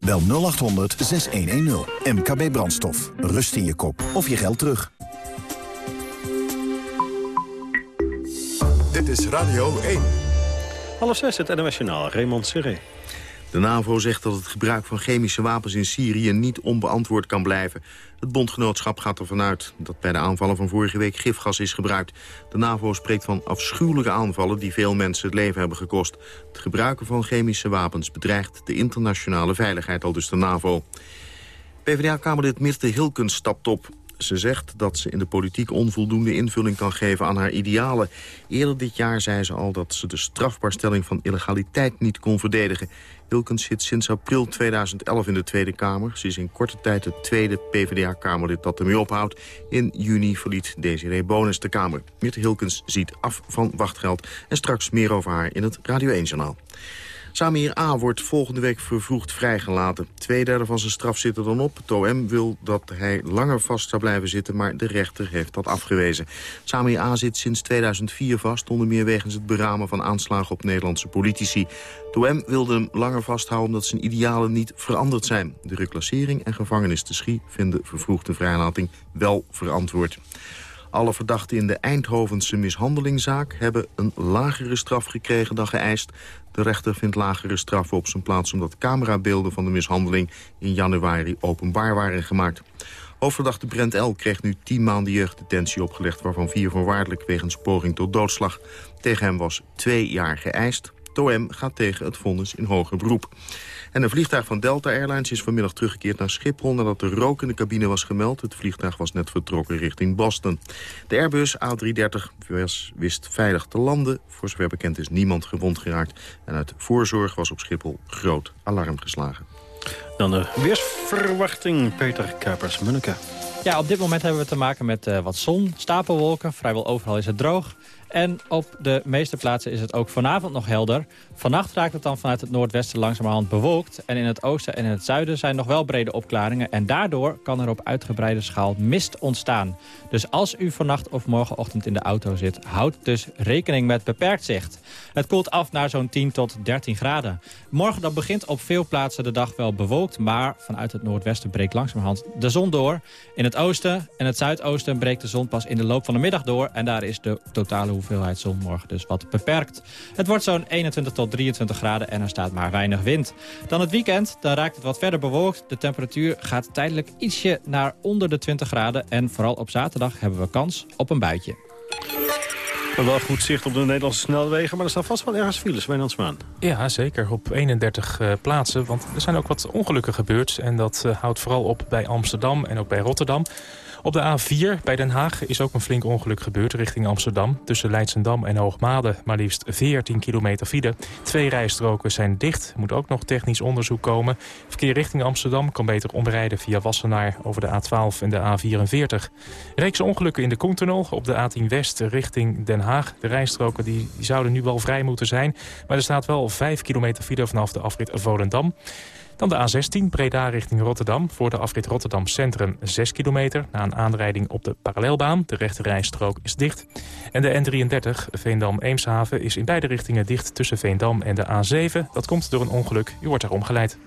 Bel 0800 6110. MKB Brandstof. Rust in je kop. Of je geld terug. Dit is Radio 1. Half zes, het NOS Journaal. Raymond Serré. De NAVO zegt dat het gebruik van chemische wapens in Syrië niet onbeantwoord kan blijven. Het bondgenootschap gaat ervan uit dat bij de aanvallen van vorige week gifgas is gebruikt. De NAVO spreekt van afschuwelijke aanvallen die veel mensen het leven hebben gekost. Het gebruiken van chemische wapens bedreigt de internationale veiligheid, al dus de NAVO. PvdA-kamerlid Mirte Hilkens stapt op. Ze zegt dat ze in de politiek onvoldoende invulling kan geven aan haar idealen. Eerder dit jaar zei ze al dat ze de strafbaarstelling van illegaliteit niet kon verdedigen. Wilkens zit sinds april 2011 in de Tweede Kamer. Ze is in korte tijd het tweede PvdA-kamerlid dat ermee ophoudt. In juni verliet Desiree Bonus de Kamer. Mirte Hilkens ziet af van wachtgeld. En straks meer over haar in het Radio 1-journaal. Samir A. wordt volgende week vervroegd vrijgelaten. Tweederde van zijn straf zit er dan op. Het OM wil dat hij langer vast zou blijven zitten, maar de rechter heeft dat afgewezen. Samir A. zit sinds 2004 vast, onder meer wegens het beramen van aanslagen op Nederlandse politici. Het wilde hem langer vasthouden omdat zijn idealen niet veranderd zijn. De reclassering en gevangenis te Schie vinden vervroegde vrijlating wel verantwoord. Alle verdachten in de Eindhovense mishandelingzaak hebben een lagere straf gekregen dan geëist. De rechter vindt lagere straffen op zijn plaats omdat camerabeelden van de mishandeling in januari openbaar waren gemaakt. Hoofdverdachte Brent L. kreeg nu 10 maanden jeugddetentie opgelegd... waarvan vier voorwaardelijk wegens poging tot doodslag. Tegen hem was twee jaar geëist. TOM gaat tegen het vonnis in hoger beroep. En een vliegtuig van Delta Airlines is vanmiddag teruggekeerd naar Schiphol... nadat er rook in de cabine was gemeld. Het vliegtuig was net vertrokken richting Boston. De Airbus A330 wist veilig te landen. Voor zover bekend is niemand gewond geraakt. En uit voorzorg was op Schiphol groot alarm geslagen. Dan de weersverwachting, Peter Kuipers-Munneke. Ja, op dit moment hebben we te maken met uh, wat zon, stapelwolken. Vrijwel overal is het droog. En op de meeste plaatsen is het ook vanavond nog helder. Vannacht raakt het dan vanuit het noordwesten langzamerhand bewolkt. En in het oosten en in het zuiden zijn nog wel brede opklaringen. En daardoor kan er op uitgebreide schaal mist ontstaan. Dus als u vannacht of morgenochtend in de auto zit... houd dus rekening met beperkt zicht. Het koelt af naar zo'n 10 tot 13 graden. Morgen dat begint op veel plaatsen de dag wel bewolkt... maar vanuit het noordwesten breekt langzamerhand de zon door. In het oosten en het zuidoosten breekt de zon pas in de loop van de middag door... en daar is de totale hoeveelheid zon morgen dus wat beperkt. Het wordt zo'n 21 tot 23 graden en er staat maar weinig wind. Dan het weekend, dan raakt het wat verder bewolkt. De temperatuur gaat tijdelijk ietsje naar onder de 20 graden. En vooral op zaterdag hebben we kans op een buitje. Wel goed zicht op de Nederlandse snelwegen, maar er staan vast wel ergens files, Wijnandsmaan. Ja, zeker. Op 31 uh, plaatsen, want er zijn ook wat ongelukken gebeurd. En dat uh, houdt vooral op bij Amsterdam en ook bij Rotterdam. Op de A4 bij Den Haag is ook een flink ongeluk gebeurd richting Amsterdam. Tussen Leidsendam en Hoogmade maar liefst 14 kilometer file. Twee rijstroken zijn dicht. Moet ook nog technisch onderzoek komen. Verkeer richting Amsterdam kan beter omrijden via Wassenaar over de A12 en de A44. Reeks ongelukken in de Koentunnel op de A10 West richting Den Haag. De rijstroken die, zouden nu wel vrij moeten zijn. Maar er staat wel 5 kilometer file vanaf de afrit Volendam. Dan de A16 Breda richting Rotterdam. Voor de afrit Rotterdam Centrum 6 kilometer. Na een aanrijding op de parallelbaan. De rechte rijstrook is dicht. En de N33 Veendam-Eemshaven is in beide richtingen dicht tussen Veendam en de A7. Dat komt door een ongeluk. U wordt er omgeleid.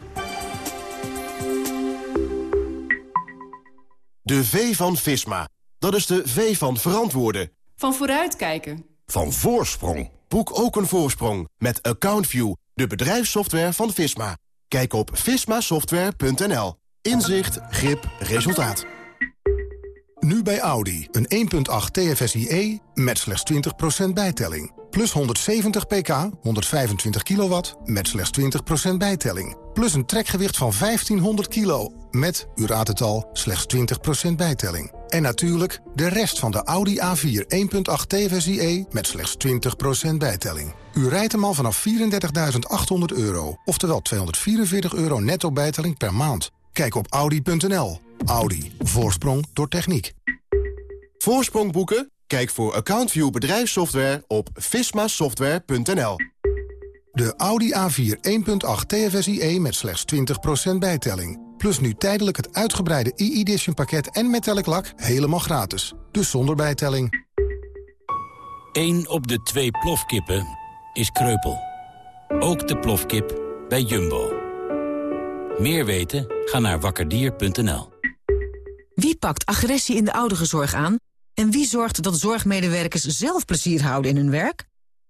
De V van Visma. Dat is de V van verantwoorden. Van vooruitkijken. Van voorsprong. Boek ook een voorsprong met AccountView, de bedrijfssoftware van Visma. Kijk op vismasoftware.nl. Inzicht, grip, resultaat. Nu bij Audi. Een 1.8 TFSIe met slechts 20% bijtelling. Plus 170 pk, 125 kilowatt, met slechts 20% bijtelling. Plus een trekgewicht van 1500 kilo, met, u raadt het al, slechts 20% bijtelling. En natuurlijk de rest van de Audi A4 1.8 TFSIe met slechts 20% bijtelling. U rijdt hem al vanaf 34.800 euro, oftewel 244 euro netto bijtelling per maand. Kijk op Audi.nl. Audi. Voorsprong door techniek. Voorsprong boeken? Kijk voor AccountView bedrijfssoftware op vismasoftware.nl. De Audi A4 1.8 TFSIe met slechts 20% bijtelling. Plus nu tijdelijk het uitgebreide e-edition pakket en metallic lak helemaal gratis. Dus zonder bijtelling. 1 op de twee plofkippen is kreupel. Ook de plofkip bij Jumbo. Meer weten? Ga naar wakkerdier.nl. Wie pakt agressie in de ouderenzorg aan? En wie zorgt dat zorgmedewerkers zelf plezier houden in hun werk?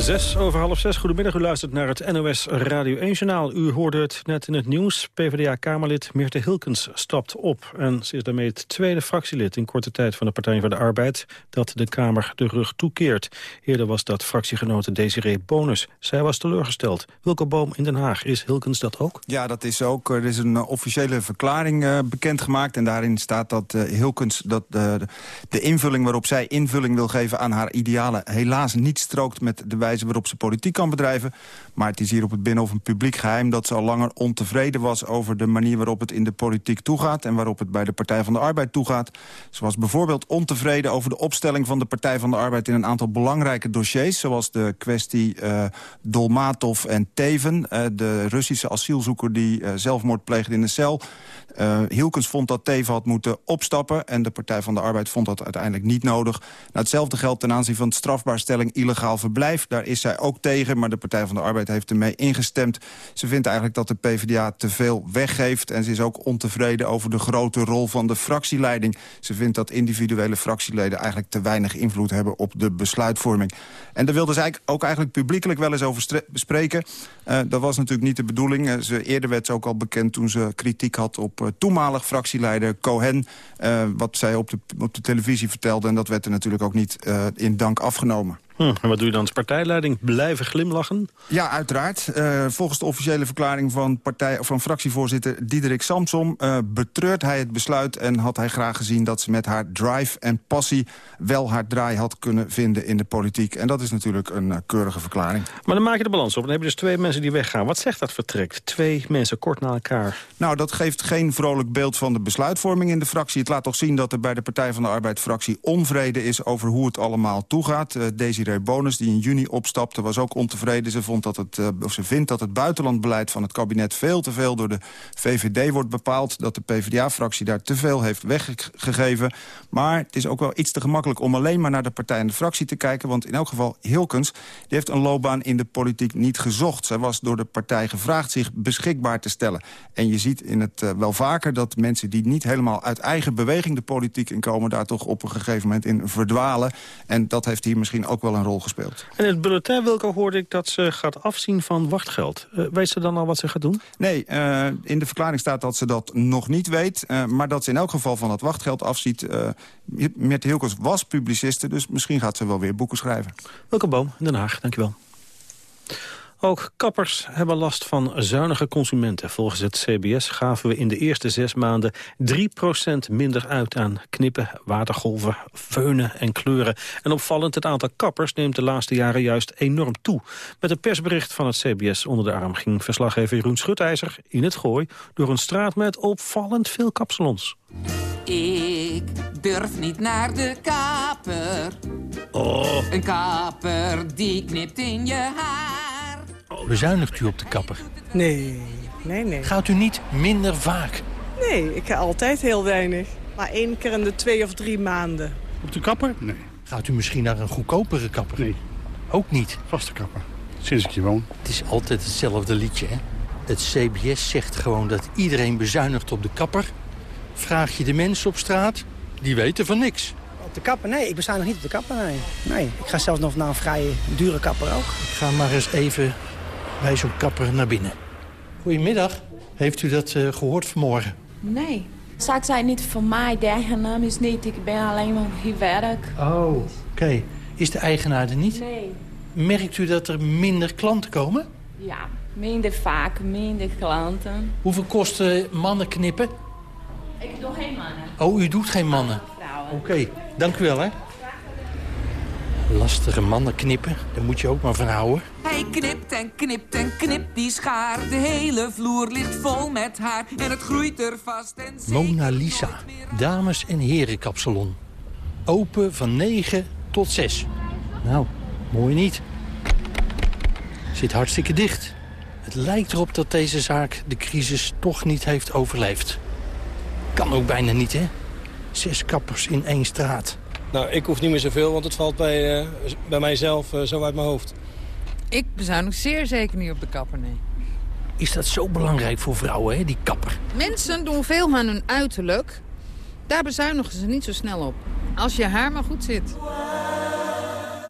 Zes over half zes. Goedemiddag, u luistert naar het NOS Radio 1-journaal. U hoorde het net in het nieuws. PvdA-Kamerlid Meerte Hilkens stapt op. En ze is daarmee het tweede fractielid in korte tijd van de Partij van de Arbeid... dat de Kamer de rug toekeert. Eerder was dat fractiegenote Desiree Bonus. Zij was teleurgesteld. Wilke Boom in Den Haag. Is Hilkens dat ook? Ja, dat is ook. Er is een officiële verklaring uh, bekendgemaakt. En daarin staat dat uh, Hilkens dat, de invulling waarop zij invulling wil geven aan haar idealen... helaas niet strookt met de wijze waarop ze politiek kan bedrijven. Maar het is hier op het Binnenhof een publiek geheim... dat ze al langer ontevreden was over de manier waarop het in de politiek toegaat... en waarop het bij de Partij van de Arbeid toegaat. Ze was bijvoorbeeld ontevreden over de opstelling van de Partij van de Arbeid... in een aantal belangrijke dossiers, zoals de kwestie uh, Dolmatov en Teven... Uh, de Russische asielzoeker die uh, zelfmoord pleegde in de cel... Hilkens vond dat Teven had moeten opstappen... en de Partij van de Arbeid vond dat uiteindelijk niet nodig. Nou, hetzelfde geldt ten aanzien van strafbaarstelling illegaal verblijf. Daar is zij ook tegen, maar de Partij van de Arbeid heeft ermee ingestemd. Ze vindt eigenlijk dat de PvdA te veel weggeeft... en ze is ook ontevreden over de grote rol van de fractieleiding. Ze vindt dat individuele fractieleden eigenlijk te weinig invloed hebben... op de besluitvorming. En daar wilde ze ook eigenlijk publiekelijk wel eens over spreken. Uh, dat was natuurlijk niet de bedoeling. Uh, ze, eerder werd ze ook al bekend toen ze kritiek had op uh, toenmalig fractieleider Cohen. Wat zij op de, op de televisie vertelde. En dat werd er natuurlijk ook niet in dank afgenomen. Hm, en wat doe je dan als partijleiding? Blijven glimlachen? Ja, uiteraard. Uh, volgens de officiële verklaring van, partij, van fractievoorzitter Diederik Samsom... Uh, betreurt hij het besluit en had hij graag gezien... dat ze met haar drive en passie wel haar draai had kunnen vinden in de politiek. En dat is natuurlijk een uh, keurige verklaring. Maar dan maak je de balans op. Dan heb je dus twee mensen die weggaan. Wat zegt dat vertrek? Twee mensen kort na elkaar. Nou, dat geeft geen vrolijk beeld van de besluitvorming in de fractie. Het laat toch zien dat er bij de Partij van de Arbeid-fractie onvrede is... over hoe het allemaal toegaat. Deze Bonus, die in juni opstapte, was ook ontevreden. Ze, vond dat het, uh, of ze vindt dat het buitenlandbeleid van het kabinet veel te veel door de VVD wordt bepaald. Dat de PvdA-fractie daar te veel heeft weggegeven. Maar het is ook wel iets te gemakkelijk om alleen maar naar de partij en de fractie te kijken. Want in elk geval, Hilkens die heeft een loopbaan in de politiek niet gezocht. Zij was door de partij gevraagd zich beschikbaar te stellen. En je ziet in het uh, wel vaker dat mensen die niet helemaal uit eigen beweging de politiek inkomen... daar toch op een gegeven moment in verdwalen. En dat heeft hier misschien ook wel een rol gespeeld. En in het bulletin, Wilco, hoorde ik dat ze gaat afzien van wachtgeld. Uh, weet ze dan al wat ze gaat doen? Nee, uh, in de verklaring staat dat ze dat nog niet weet. Uh, maar dat ze in elk geval van het wachtgeld afziet. Mette Hilkers was publiciste, dus misschien gaat ze wel weer boeken schrijven. Wilco Boom, Den Haag, dankjewel. Ook kappers hebben last van zuinige consumenten. Volgens het CBS gaven we in de eerste zes maanden 3% minder uit aan knippen, watergolven, feunen en kleuren. En opvallend, het aantal kappers neemt de laatste jaren juist enorm toe. Met een persbericht van het CBS onder de arm ging verslaggever Jeroen Schutijzer in het gooi door een straat met opvallend veel kapsalons. Ik durf niet naar de kaper. Oh. Een kaper die knipt in je haar. Bezuinigt u op de kapper? Nee, nee, nee. Gaat u niet minder vaak? Nee, ik ga altijd heel weinig. Maar één keer in de twee of drie maanden. Op de kapper? Nee. Gaat u misschien naar een goedkopere kapper? Nee. Ook niet? Vaste kapper. Sinds ik hier woon. Het is altijd hetzelfde liedje, hè? Het CBS zegt gewoon dat iedereen bezuinigt op de kapper. Vraag je de mensen op straat, die weten van niks. Op de kapper? Nee, ik bezuinig niet op de kapper, nee. Nee, ik ga zelfs nog naar een vrij dure kapper ook. Ik ga maar eens even bij zo'n kapper naar binnen. Goedemiddag. Heeft u dat uh, gehoord vanmorgen? Nee. Zaak zijn niet van mij. De eigenaar is niet. Ik ben alleen maar hier werk. Oh, oké. Okay. Is de eigenaar er niet? Nee. Merkt u dat er minder klanten komen? Ja, minder vaak, minder klanten. Hoeveel kosten mannen knippen? Ik doe geen mannen. Oh, u doet geen mannen? Vrouwen. Oké, okay. dank u wel, hè. Lastige mannen knippen, daar moet je ook maar van houden. Hij knipt en knipt en knipt die schaar. De hele vloer ligt vol met haar en het groeit er vast en Mona Lisa, dames- en herenkapsalon. Open van 9 tot 6. Nou, mooi niet. Zit hartstikke dicht. Het lijkt erop dat deze zaak de crisis toch niet heeft overleefd. Kan ook bijna niet, hè? Zes kappers in één straat. Nou, ik hoef niet meer zoveel, want het valt bij, uh, bij mijzelf uh, zo uit mijn hoofd. Ik bezuinig zeer zeker niet op de kapper, nee. Is dat zo belangrijk voor vrouwen, hè, die kapper? Mensen doen veel aan hun uiterlijk. Daar bezuinigen ze niet zo snel op. Als je haar maar goed zit.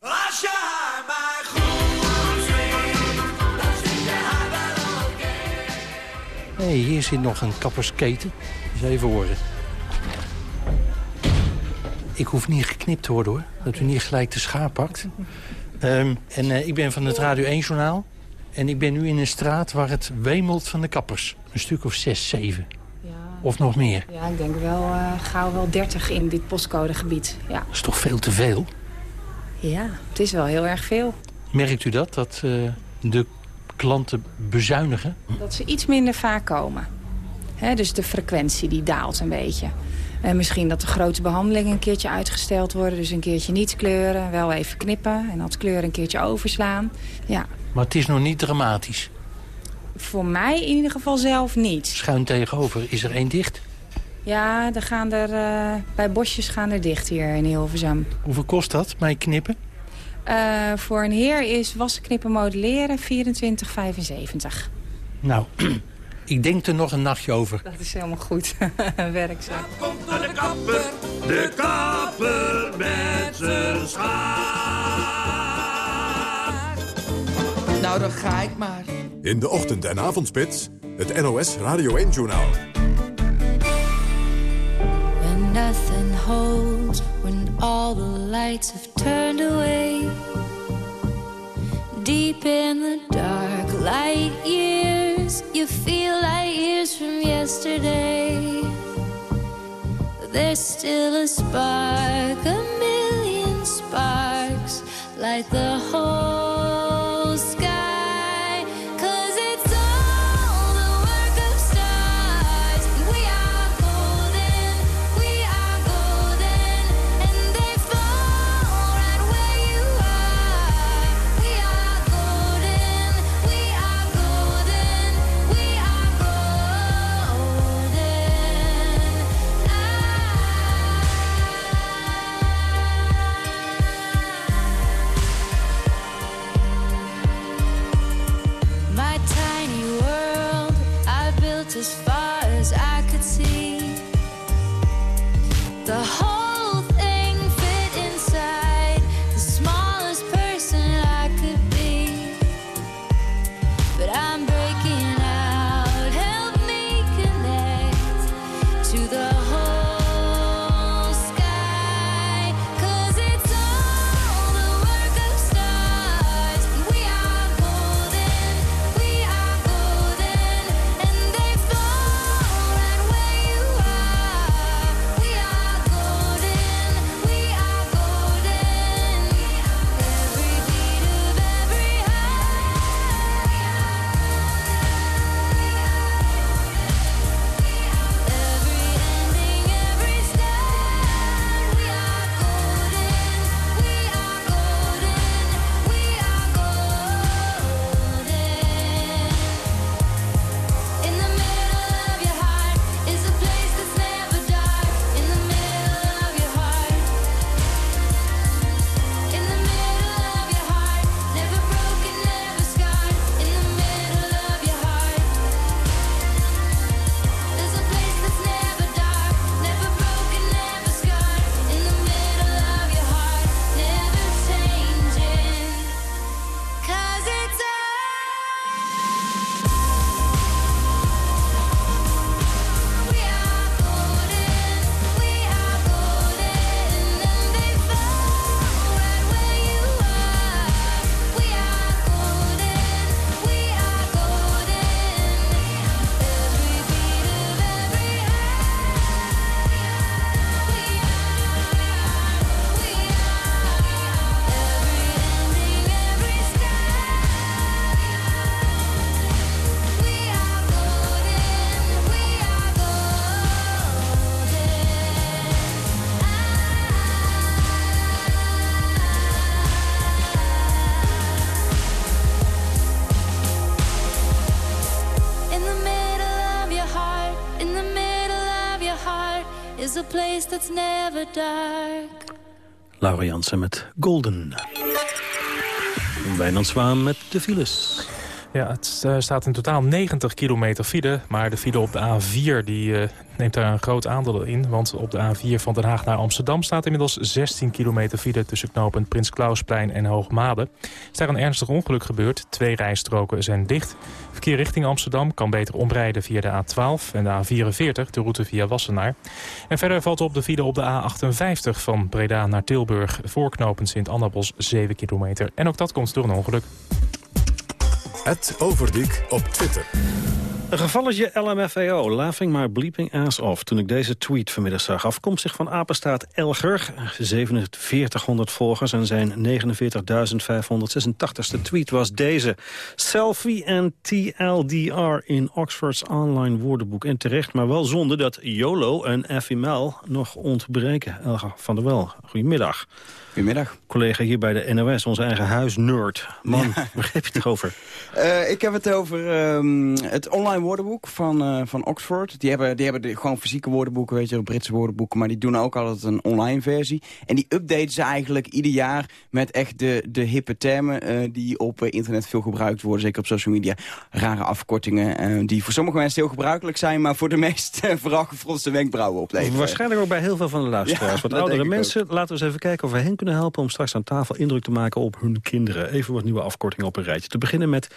Als je haar maar goed zit, dan zit je haar wel oké. Okay. hey, hier zit nog een kappersketen. Eens even horen. Ik hoef niet geknipt te worden, hoor. Dat u niet gelijk de schaar pakt. Um, en uh, ik ben van het Radio 1-journaal. En ik ben nu in een straat waar het wemelt van de kappers. Een stuk of zes, zeven. Ja. Of nog meer. Ja, ik denk wel uh, gauw wel 30 in dit postcodegebied. Ja. Dat is toch veel te veel? Ja, het is wel heel erg veel. Merkt u dat, dat uh, de klanten bezuinigen? Dat ze iets minder vaak komen. He, dus de frequentie die daalt een beetje. En misschien dat de grote behandelingen een keertje uitgesteld worden. Dus een keertje niet kleuren, wel even knippen. En dat kleuren een keertje overslaan. Ja. Maar het is nog niet dramatisch? Voor mij in ieder geval zelf niet. Schuin tegenover, is er één dicht? Ja, er gaan er, uh, bij bosjes gaan er dicht hier in Hilversum. Hoeveel kost dat, mij knippen? Uh, voor een heer is wassen, knippen, modelleren 24,75. Nou, *clears throat* ik denk er nog een nachtje over. Dat is helemaal goed. *laughs* Werk zo. Komt door de kapper, de kapper met zijn schaar. Nou, dan ga ik maar. In de ochtend- en avondspits, het NOS Radio 1-journaal. When nothing holds, when all the lights have turned away. Deep in the dark, light years, you feel like years from yesterday. There's still a spark, a million sparks, light the whole Laura met Golden. Wijnand Zwaan met de files. Het eh, staat in totaal 90 kilometer file. Maar de file op de A4 die, eh, neemt daar een groot aandeel in. Want op de A4 van Den Haag naar Amsterdam staat inmiddels 16 kilometer file... tussen knooppunt Prins Klausplein en Hoogmade. Is daar een ernstig ongeluk gebeurd. Twee rijstroken zijn dicht. Verkeer richting Amsterdam kan beter omrijden via de A12 en de A44, de route via Wassenaar. En verder valt op de file op de A58 van Breda naar Tilburg... voorknopend Sint-Annabos 7 kilometer. En ook dat komt door een ongeluk. Het Overdiek op Twitter. Een gevalletje LMFAO, laughing my bleeping ass off... toen ik deze tweet vanmiddag zag. Afkomstig van Apenstaat Elger, 4700 volgers... en zijn 49.586ste tweet was deze. Selfie en TLDR in Oxford's online woordenboek. En terecht, maar wel zonder dat YOLO en FML nog ontbreken. Elger van der Wel, goedemiddag. Goedemiddag. Collega hier bij de NOS, onze eigen huisnerd. Man, waar heb je het over? Uh, *laughs* ik heb het over um, het online woordenboek van, uh, van Oxford. Die hebben, die hebben de, gewoon fysieke woordenboeken, weet je, Britse woordenboeken. Maar die doen ook altijd een online versie. En die updaten ze eigenlijk ieder jaar met echt de, de hippe termen... Uh, die op internet veel gebruikt worden, zeker op social media. Rare afkortingen die voor sommige mensen heel gebruikelijk zijn... maar voor de meest *laughs* vooral gefronste wenkbrauwen opleveren. Waarschijnlijk ook bij heel veel van de luisteraars. Ja, oudere mensen, laten we eens even kijken of we hen kunnen helpen... om straks aan tafel indruk te maken op hun kinderen. Even wat nieuwe afkortingen op een rijtje. Te beginnen met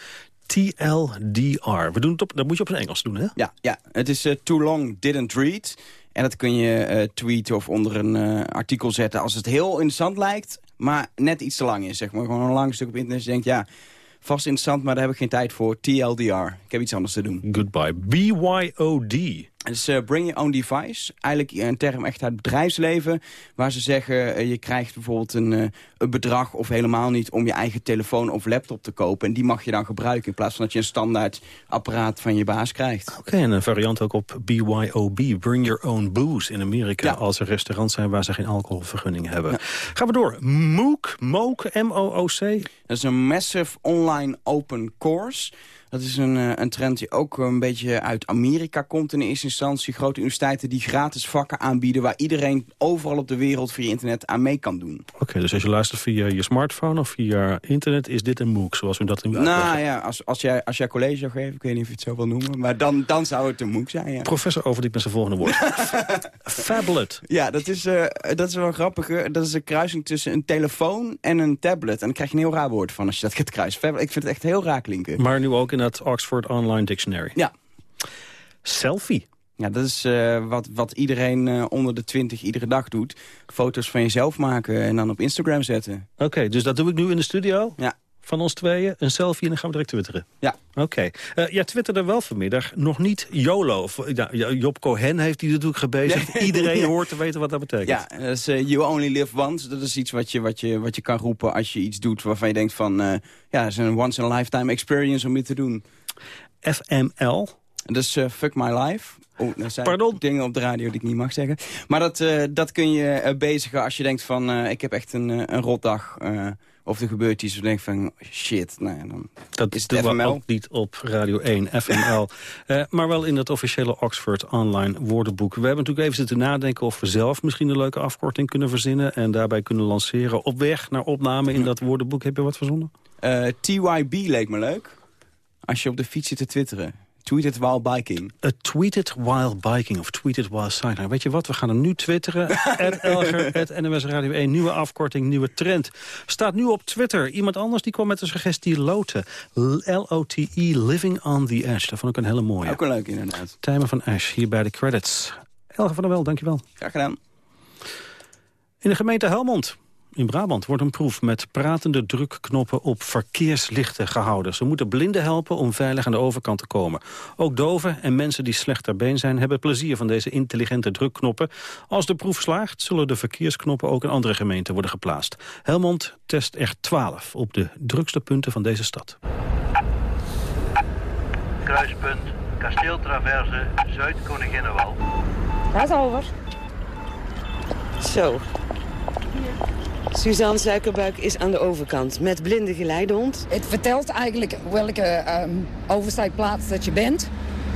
TLDR. We doen het op, dat moet je op zijn Engels doen, hè? Ja, ja. het is uh, Too Long Didn't Read. En dat kun je uh, tweeten of onder een uh, artikel zetten als het heel interessant lijkt... maar net iets te lang is, zeg maar. Gewoon een lang stuk op internet. Je denkt, ja, vast interessant, maar daar heb ik geen tijd voor. TLDR. Ik heb iets anders te doen. Goodbye. BYOD. Het is uh, Bring Your Own Device. Eigenlijk een term echt uit het bedrijfsleven. Waar ze zeggen, uh, je krijgt bijvoorbeeld een, uh, een bedrag of helemaal niet... om je eigen telefoon of laptop te kopen. En die mag je dan gebruiken in plaats van dat je een standaard apparaat van je baas krijgt. Oké, okay, en een variant ook op BYOB. Bring Your Own Booze in Amerika. Ja. Als er restaurants zijn waar ze geen alcoholvergunning hebben. Ja. Gaan we door. MOOC, MOOC, M-O-O-C. Dat is een Massive Online Open Course... Dat is een, uh, een trend die ook een beetje uit Amerika komt in eerste instantie. Grote universiteiten die gratis vakken aanbieden... waar iedereen overal op de wereld via internet aan mee kan doen. Oké, okay, dus als je luistert via je smartphone of via internet... is dit een MOOC, zoals u dat in Nou ja, als, als, jij, als jij college zou geven, ik weet niet of je het zo wil noemen... maar dan, dan zou het een MOOC zijn, ja. Professor Overdiep met zijn volgende woord. *laughs* Fablet. Ja, dat is, uh, dat is wel grappig. Dat is een kruising tussen een telefoon en een tablet. En dan krijg je een heel raar woord van als je dat gaat kruisen. Fablet, ik vind het echt heel raar klinken. Maar nu ook in dat Oxford Online Dictionary. Ja. Selfie. Ja, dat is uh, wat, wat iedereen uh, onder de 20 iedere dag doet. Foto's van jezelf maken en dan op Instagram zetten. Oké, okay, dus dat doe ik nu in de studio? Ja. Van ons tweeën, een selfie en dan gaan we direct twitteren? Ja. Oké. Okay. Uh, ja, twitterde wel vanmiddag nog niet YOLO. Of, Job Cohen heeft die natuurlijk gebezigd. Nee. Iedereen *laughs* hoort te weten wat dat betekent. Ja, dat is You Only Live Once. Dat is iets wat je, wat, je, wat je kan roepen als je iets doet waarvan je denkt van... ja, het is een once-in-a-lifetime experience om dit te doen. FML. Dat is Fuck My Life. Oh, dat zijn Pardon? dingen op de radio die ik niet mag zeggen. Maar dat, uh, dat kun je uh, bezigen als je denkt van... ik heb echt een, een rotdag. of er gebeurt iets. Of denk van shit. Nou ja, dan dat is doen FML. we ook niet op Radio 1, FML. *laughs* maar wel in het officiële Oxford online woordenboek. We hebben natuurlijk even zitten nadenken of we zelf misschien een leuke afkorting kunnen verzinnen. En daarbij kunnen lanceren op weg naar opname in dat woordenboek. Heb je wat verzonnen? TYB leek me leuk. Als je op de fiets zit te twitteren. Tweet it while biking. Uh, tweet it while biking of tweet it while cycling. Weet je wat, we gaan hem nu twitteren. *laughs* Elger, NMS Radio 1, nieuwe afkorting, nieuwe trend. Staat nu op Twitter. Iemand anders die kwam met de suggestie loten. L-O-T-E, living on the edge. Dat vond ik een hele mooie. Ook een leuk inderdaad. Timer van Ash, hier bij de credits. Elger van der Wel, dankjewel. Graag gedaan. In de gemeente Helmond in Brabant wordt een proef met pratende drukknoppen op verkeerslichten gehouden. Ze moeten blinden helpen om veilig aan de overkant te komen. Ook doven en mensen die slecht ter been zijn hebben plezier van deze intelligente drukknoppen. Als de proef slaagt zullen de verkeersknoppen ook in andere gemeenten worden geplaatst. Helmond test er 12 op de drukste punten van deze stad. Kruispunt Kasteeltraverse Zuid-Koninginnenwal. Ga eens over. Zo, Suzanne Suikerbuik is aan de overkant met blinde geleidehond. Het vertelt eigenlijk welke um, oversteekplaats dat je bent.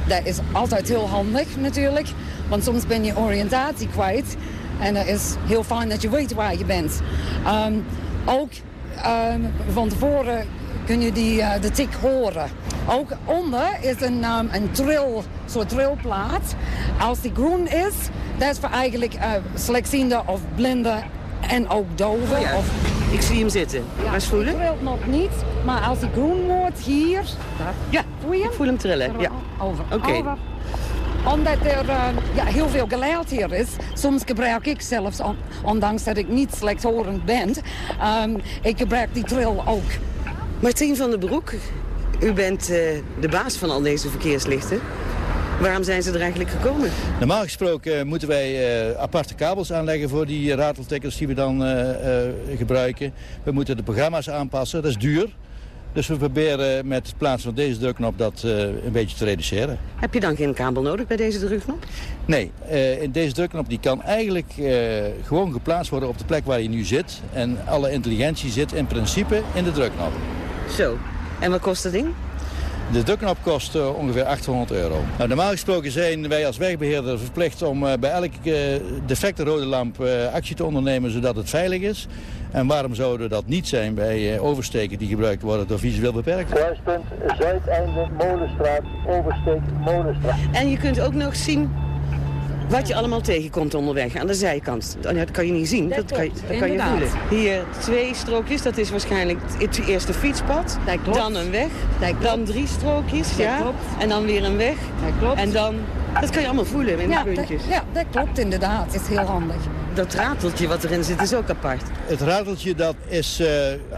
Dat is altijd heel handig natuurlijk. Want soms ben je oriëntatie kwijt. En het is heel fijn dat je weet waar je bent. Ehm, ook ehm, van tevoren kun je die, eh, de tik horen. Ook onder is een, um, een drill, soort drillplaat. Als die groen is, dat is voor eigenlijk uh, slechtzienden of blinden en ook doven. Ja. Of, Ik zie hem zitten. eens voelen? Trilt nog niet, maar als die groen wordt hier... Daar, Ja, voel je hem? ik voel hem trillen. Ja. Over. Oké. over. Omdat er uh, ja, heel veel geluid hier is. Soms gebruik ik zelfs, on- ondanks dat ik niet slechthorend ben... Um, ik gebruik die trill ook. Martien van den Broek, u bent uh, de baas van al deze verkeerslichten. Waarom zijn ze er eigenlijk gekomen? Normaal gesproken moeten wij uh, aparte kabels aanleggen voor die rateltikkers die we dan gebruiken. We moeten de programma's aanpassen, dat is duur. Dus we proberen met het plaatsen van deze drukknop dat een beetje te reduceren. Heb je dan geen kabel nodig bij deze drukknop? Nee, in deze drukknop die kan eigenlijk gewoon geplaatst worden op de plek waar je nu zit. En alle intelligentie zit in principe in de drukknop. Zo, en wat kost dat ding? De drukknop kost uh, ongeveer 800 euro. Nou, normaal gesproken zijn wij als wegbeheerder verplicht om uh, bij elke uh, defecte rode lamp actie te ondernemen zodat het veilig is. En waarom zouden dat niet zijn bij oversteken die gebruikt worden door visueel beperkten? Kruispunt Zuideinde Molenstraat, oversteek Molenstraat. En je kunt ook nog zien wat je allemaal tegenkomt onderweg aan de zijkant. Dat kan je niet zien, dat, dat kan, je, dat kan je voelen. Hier twee strookjes, dat is waarschijnlijk het eerste fietspad. Dan een weg, dan drie strookjes, ja. En dan weer een weg. En dan, dat kan je allemaal voelen in ja, de puntjes. Dat, ja, dat klopt inderdaad. Het is heel handig. Dat rateltje wat erin zit is ook apart. Het rateltje dat is uh,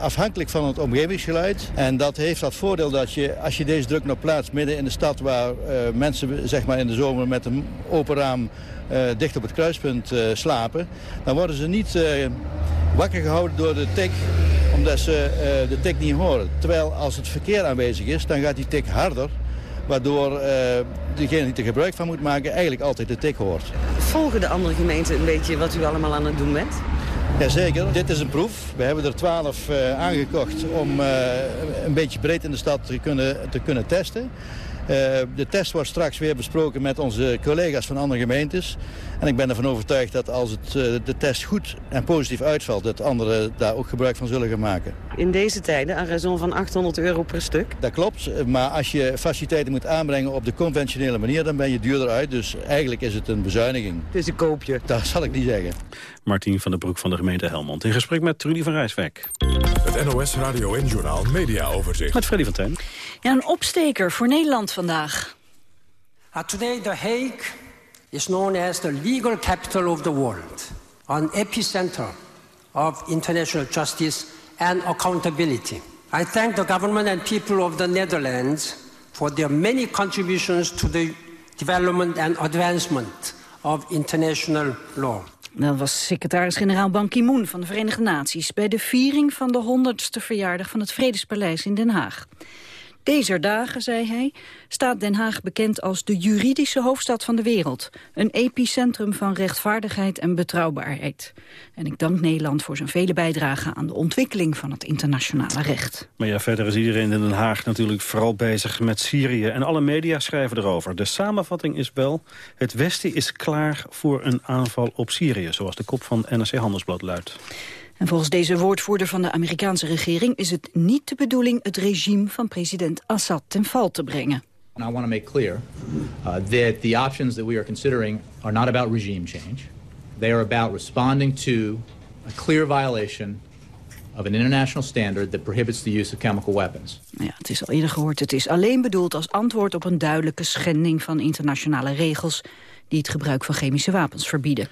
afhankelijk van het omgevingsgeluid. En dat heeft dat voordeel dat je, als je deze druk nog plaatst midden in de stad... waar uh, mensen zeg maar in de zomer met een open raam uh, dicht op het kruispunt slapen... dan worden ze niet wakker gehouden door de tik omdat ze de tik niet horen. Terwijl als het verkeer aanwezig is, dan gaat die tik harder... Waardoor uh, degene die er gebruik van moet maken eigenlijk altijd de tik hoort. Volgen de andere gemeenten een beetje wat u allemaal aan het doen bent? Jazeker, dit is een proef. We hebben er twaalf uh, aangekocht om uh, een beetje breed in de stad te kunnen, te kunnen testen. Uh, de test wordt straks weer besproken met onze collega's van andere gemeentes. En ik ben ervan overtuigd dat als het, uh, de test goed en positief uitvalt... dat anderen daar ook gebruik van zullen gaan maken. In deze tijden een raison van 800 euro per stuk? Dat klopt, maar als je faciliteiten moet aanbrengen op de conventionele manier... dan ben je duurder uit, dus eigenlijk is het een bezuiniging. Dus een koopje? Dat zal ik niet zeggen. Martien van der Broek van de gemeente Helmond. In gesprek met Trudy van Rijswijk. Het NOS Radio en Journaal Media Overzicht. Met Freddy van Tijn. Ja, een opsteker voor Nederland vandaag. Uh, today the Hague is known as the legal capital of the world. An epicenter of international justice and accountability. I thank the government and people of the Netherlands for their many contributions to the development and advancement of international law. Dat was secretaris-generaal Ban Ki-moon van de Verenigde Naties... bij de viering van de 100ste verjaardag van het Vredespaleis in Den Haag. Deze dagen, zei hij, staat Den Haag bekend als de juridische hoofdstad van de wereld. Een epicentrum van rechtvaardigheid en betrouwbaarheid. En ik dank Nederland voor zijn vele bijdrage aan de ontwikkeling van het internationale recht. Maar ja, verder is iedereen in Den Haag natuurlijk vooral bezig met Syrië. En alle media schrijven erover. De samenvatting is wel, het Westen is klaar voor een aanval op Syrië. Zoals de kop van NRC Handelsblad luidt. En volgens deze woordvoerder van de Amerikaanse regering is het niet de bedoeling het regime van president Assad ten val te brengen. And I want to make clear uh, that the options that we are considering are not about regime change. They are about responding to a clear violation of an international standard that prohibits the use of chemical weapons. Ja, het is al eerder gehoord. Het is alleen bedoeld als antwoord op een duidelijke schending van internationale regels die het gebruik van chemische wapens verbieden.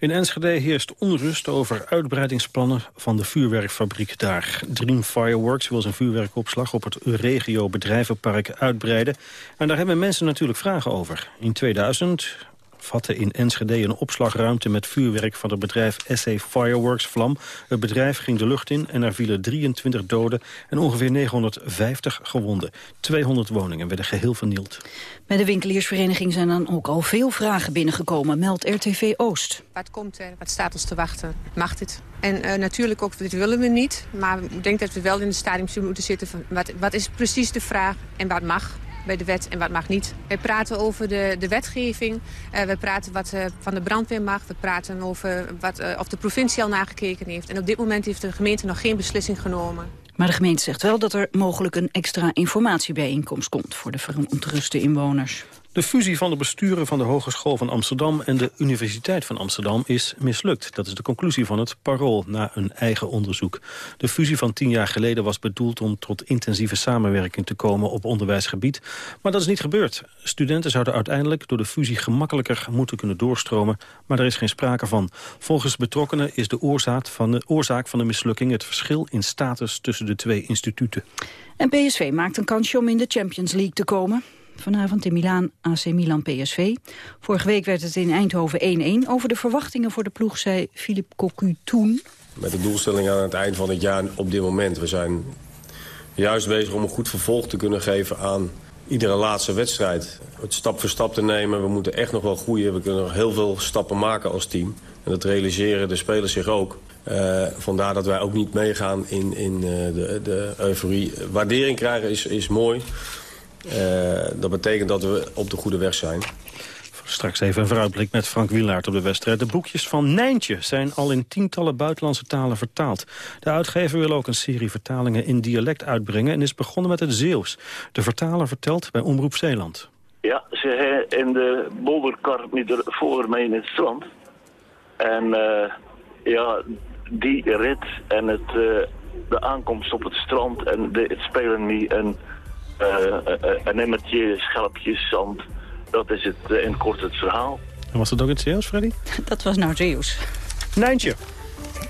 In Enschede heerst onrust over uitbreidingsplannen van de vuurwerkfabriek daar. Dream Fireworks wil zijn vuurwerkopslag op het regio bedrijvenpark uitbreiden. En daar hebben mensen natuurlijk vragen over. In 2000 vatte in Enschede een opslagruimte met vuurwerk van het bedrijf SA Fireworks vlam. Het bedrijf ging de lucht in en er vielen 23 doden en ongeveer 950 gewonden. 200 woningen werden geheel vernield. Bij de winkeliersvereniging zijn dan ook al veel vragen binnengekomen, meldt RTV Oost. Wat komt er, wat staat ons te wachten? Mag dit? En uh, natuurlijk ook, dit willen we niet. Maar ik denk dat we wel in het stadium moeten zitten van wat, wat is precies de vraag en wat mag? Bij de wet en wat mag niet. Wij praten over de, de wetgeving. Uh, we praten wat uh, van de brandweer mag. We praten over wat, uh, of de provincie al nagekeken heeft. En op dit moment heeft de gemeente nog geen beslissing genomen. Maar de gemeente zegt wel dat er mogelijk een extra informatiebijeenkomst komt... voor de verontruste inwoners. De fusie van de besturen van de Hogeschool van Amsterdam en de Universiteit van Amsterdam is mislukt. Dat is de conclusie van het Parool na een eigen onderzoek. De fusie van tien jaar geleden was bedoeld om tot intensieve samenwerking te komen op onderwijsgebied. Maar dat is niet gebeurd. Studenten zouden uiteindelijk door de fusie gemakkelijker moeten kunnen doorstromen. Maar er is geen sprake van. Volgens betrokkenen is de oorzaak van de, oorzaak van de mislukking het verschil in status tussen de twee instituten. En PSV maakt een kansje om in de Champions League te komen. Vanavond in Milaan AC Milan PSV. Vorige week werd het in Eindhoven 1-1. Over de verwachtingen voor de ploeg zei Philippe Cocu toen. Met de doelstelling aan het eind van het jaar op dit moment. We zijn juist bezig om een goed vervolg te kunnen geven aan iedere laatste wedstrijd. Het stap voor stap te nemen. We moeten echt nog wel groeien. We kunnen nog heel veel stappen maken als team. En dat realiseren de spelers zich ook. Uh, vandaar dat wij ook niet meegaan in, in uh, de, de euforie. Waardering krijgen is, is mooi. Uh, dat betekent dat we op de goede weg zijn. Straks even een vooruitblik met Frank Wielaert op de wedstrijd. De boekjes van Nijntje zijn al in tientallen buitenlandse talen vertaald. De uitgever wil ook een serie vertalingen in dialect uitbrengen... en is begonnen met het Zeeuws. De vertaler vertelt bij Omroep Zeeland. Ja, ze hebben in de bolderkar met er voor mij in het strand. En uh, ja, die rit en het, uh, de aankomst op het strand en de, het spelen niet... En, een emmertje, schelpjes, zand. Dat is het, uh, in kort het verhaal. En was dat ook in het Zeeuws, Freddy? *laughs* Dat was nou Zeeuws. Nijntje,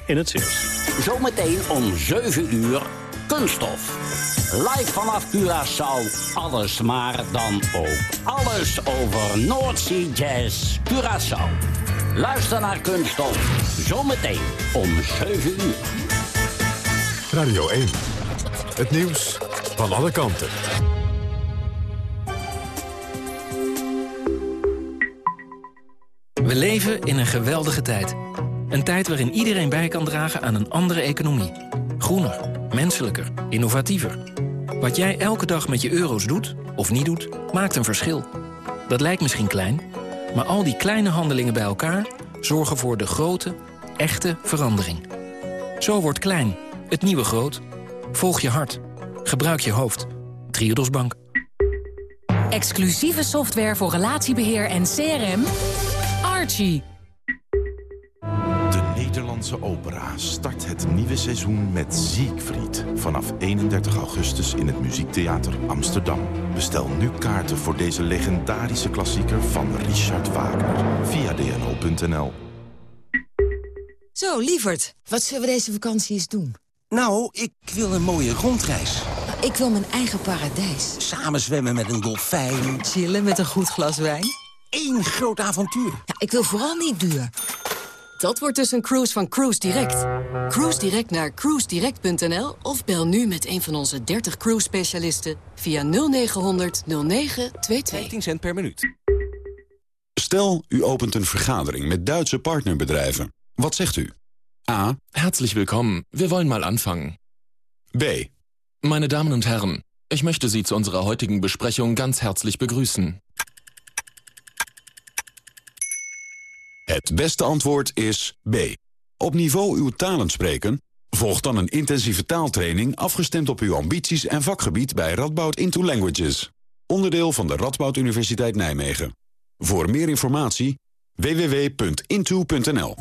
in het Zeeuws. Zometeen om 7 uur kunststof. Live vanaf Curaçao, alles maar dan ook alles over Noordzee Jazz Curaçao. Luister naar kunststof, zometeen om 7 uur. Radio 1, het nieuws van alle kanten. We leven in een geweldige tijd. Een tijd waarin iedereen bij kan dragen aan een andere economie. Groener, menselijker, innovatiever. Wat jij elke dag met je euro's doet, of niet doet, maakt een verschil. Dat lijkt misschien klein, maar al die kleine handelingen bij elkaar... zorgen voor de grote, echte verandering. Zo wordt klein, het nieuwe groot. Volg je hart. Gebruik je hoofd. Triodos Bank. Exclusieve software voor relatiebeheer en CRM. Archie. De Nederlandse opera start het nieuwe seizoen met Siegfried. Vanaf 31 augustus in het Muziektheater Amsterdam. Bestel nu kaarten voor deze legendarische klassieker van Richard Wagner. Via dno.nl Zo, lieverd, wat zullen we deze vakantie eens doen? Nou, ik wil een mooie rondreis. Ik wil mijn eigen paradijs. Samen zwemmen met een dolfijn. Chillen met een goed glas wijn. Eén groot avontuur. Ja, ik wil vooral niet duur. Dat wordt dus een cruise van Cruise Direct. Cruise Direct naar cruisedirect.nl of bel nu met een van onze 30 cruise specialisten via 0900 0922. 15 cent per minuut. Stel, u opent een vergadering met Duitse partnerbedrijven. Wat zegt u? A. Herzlich willkommen. Wir wollen mal anfangen. B. Meine Damen und Herren, ich möchte Sie zu unserer heutigen Besprechung ganz herzlich begrüßen. Het beste antwoord is B. Op niveau uw talen spreken? Volg dan een intensieve taaltraining afgestemd op uw ambities en vakgebied bij Radboud Into Languages. Onderdeel van de Radboud Universiteit Nijmegen. Voor meer informatie www.into.nl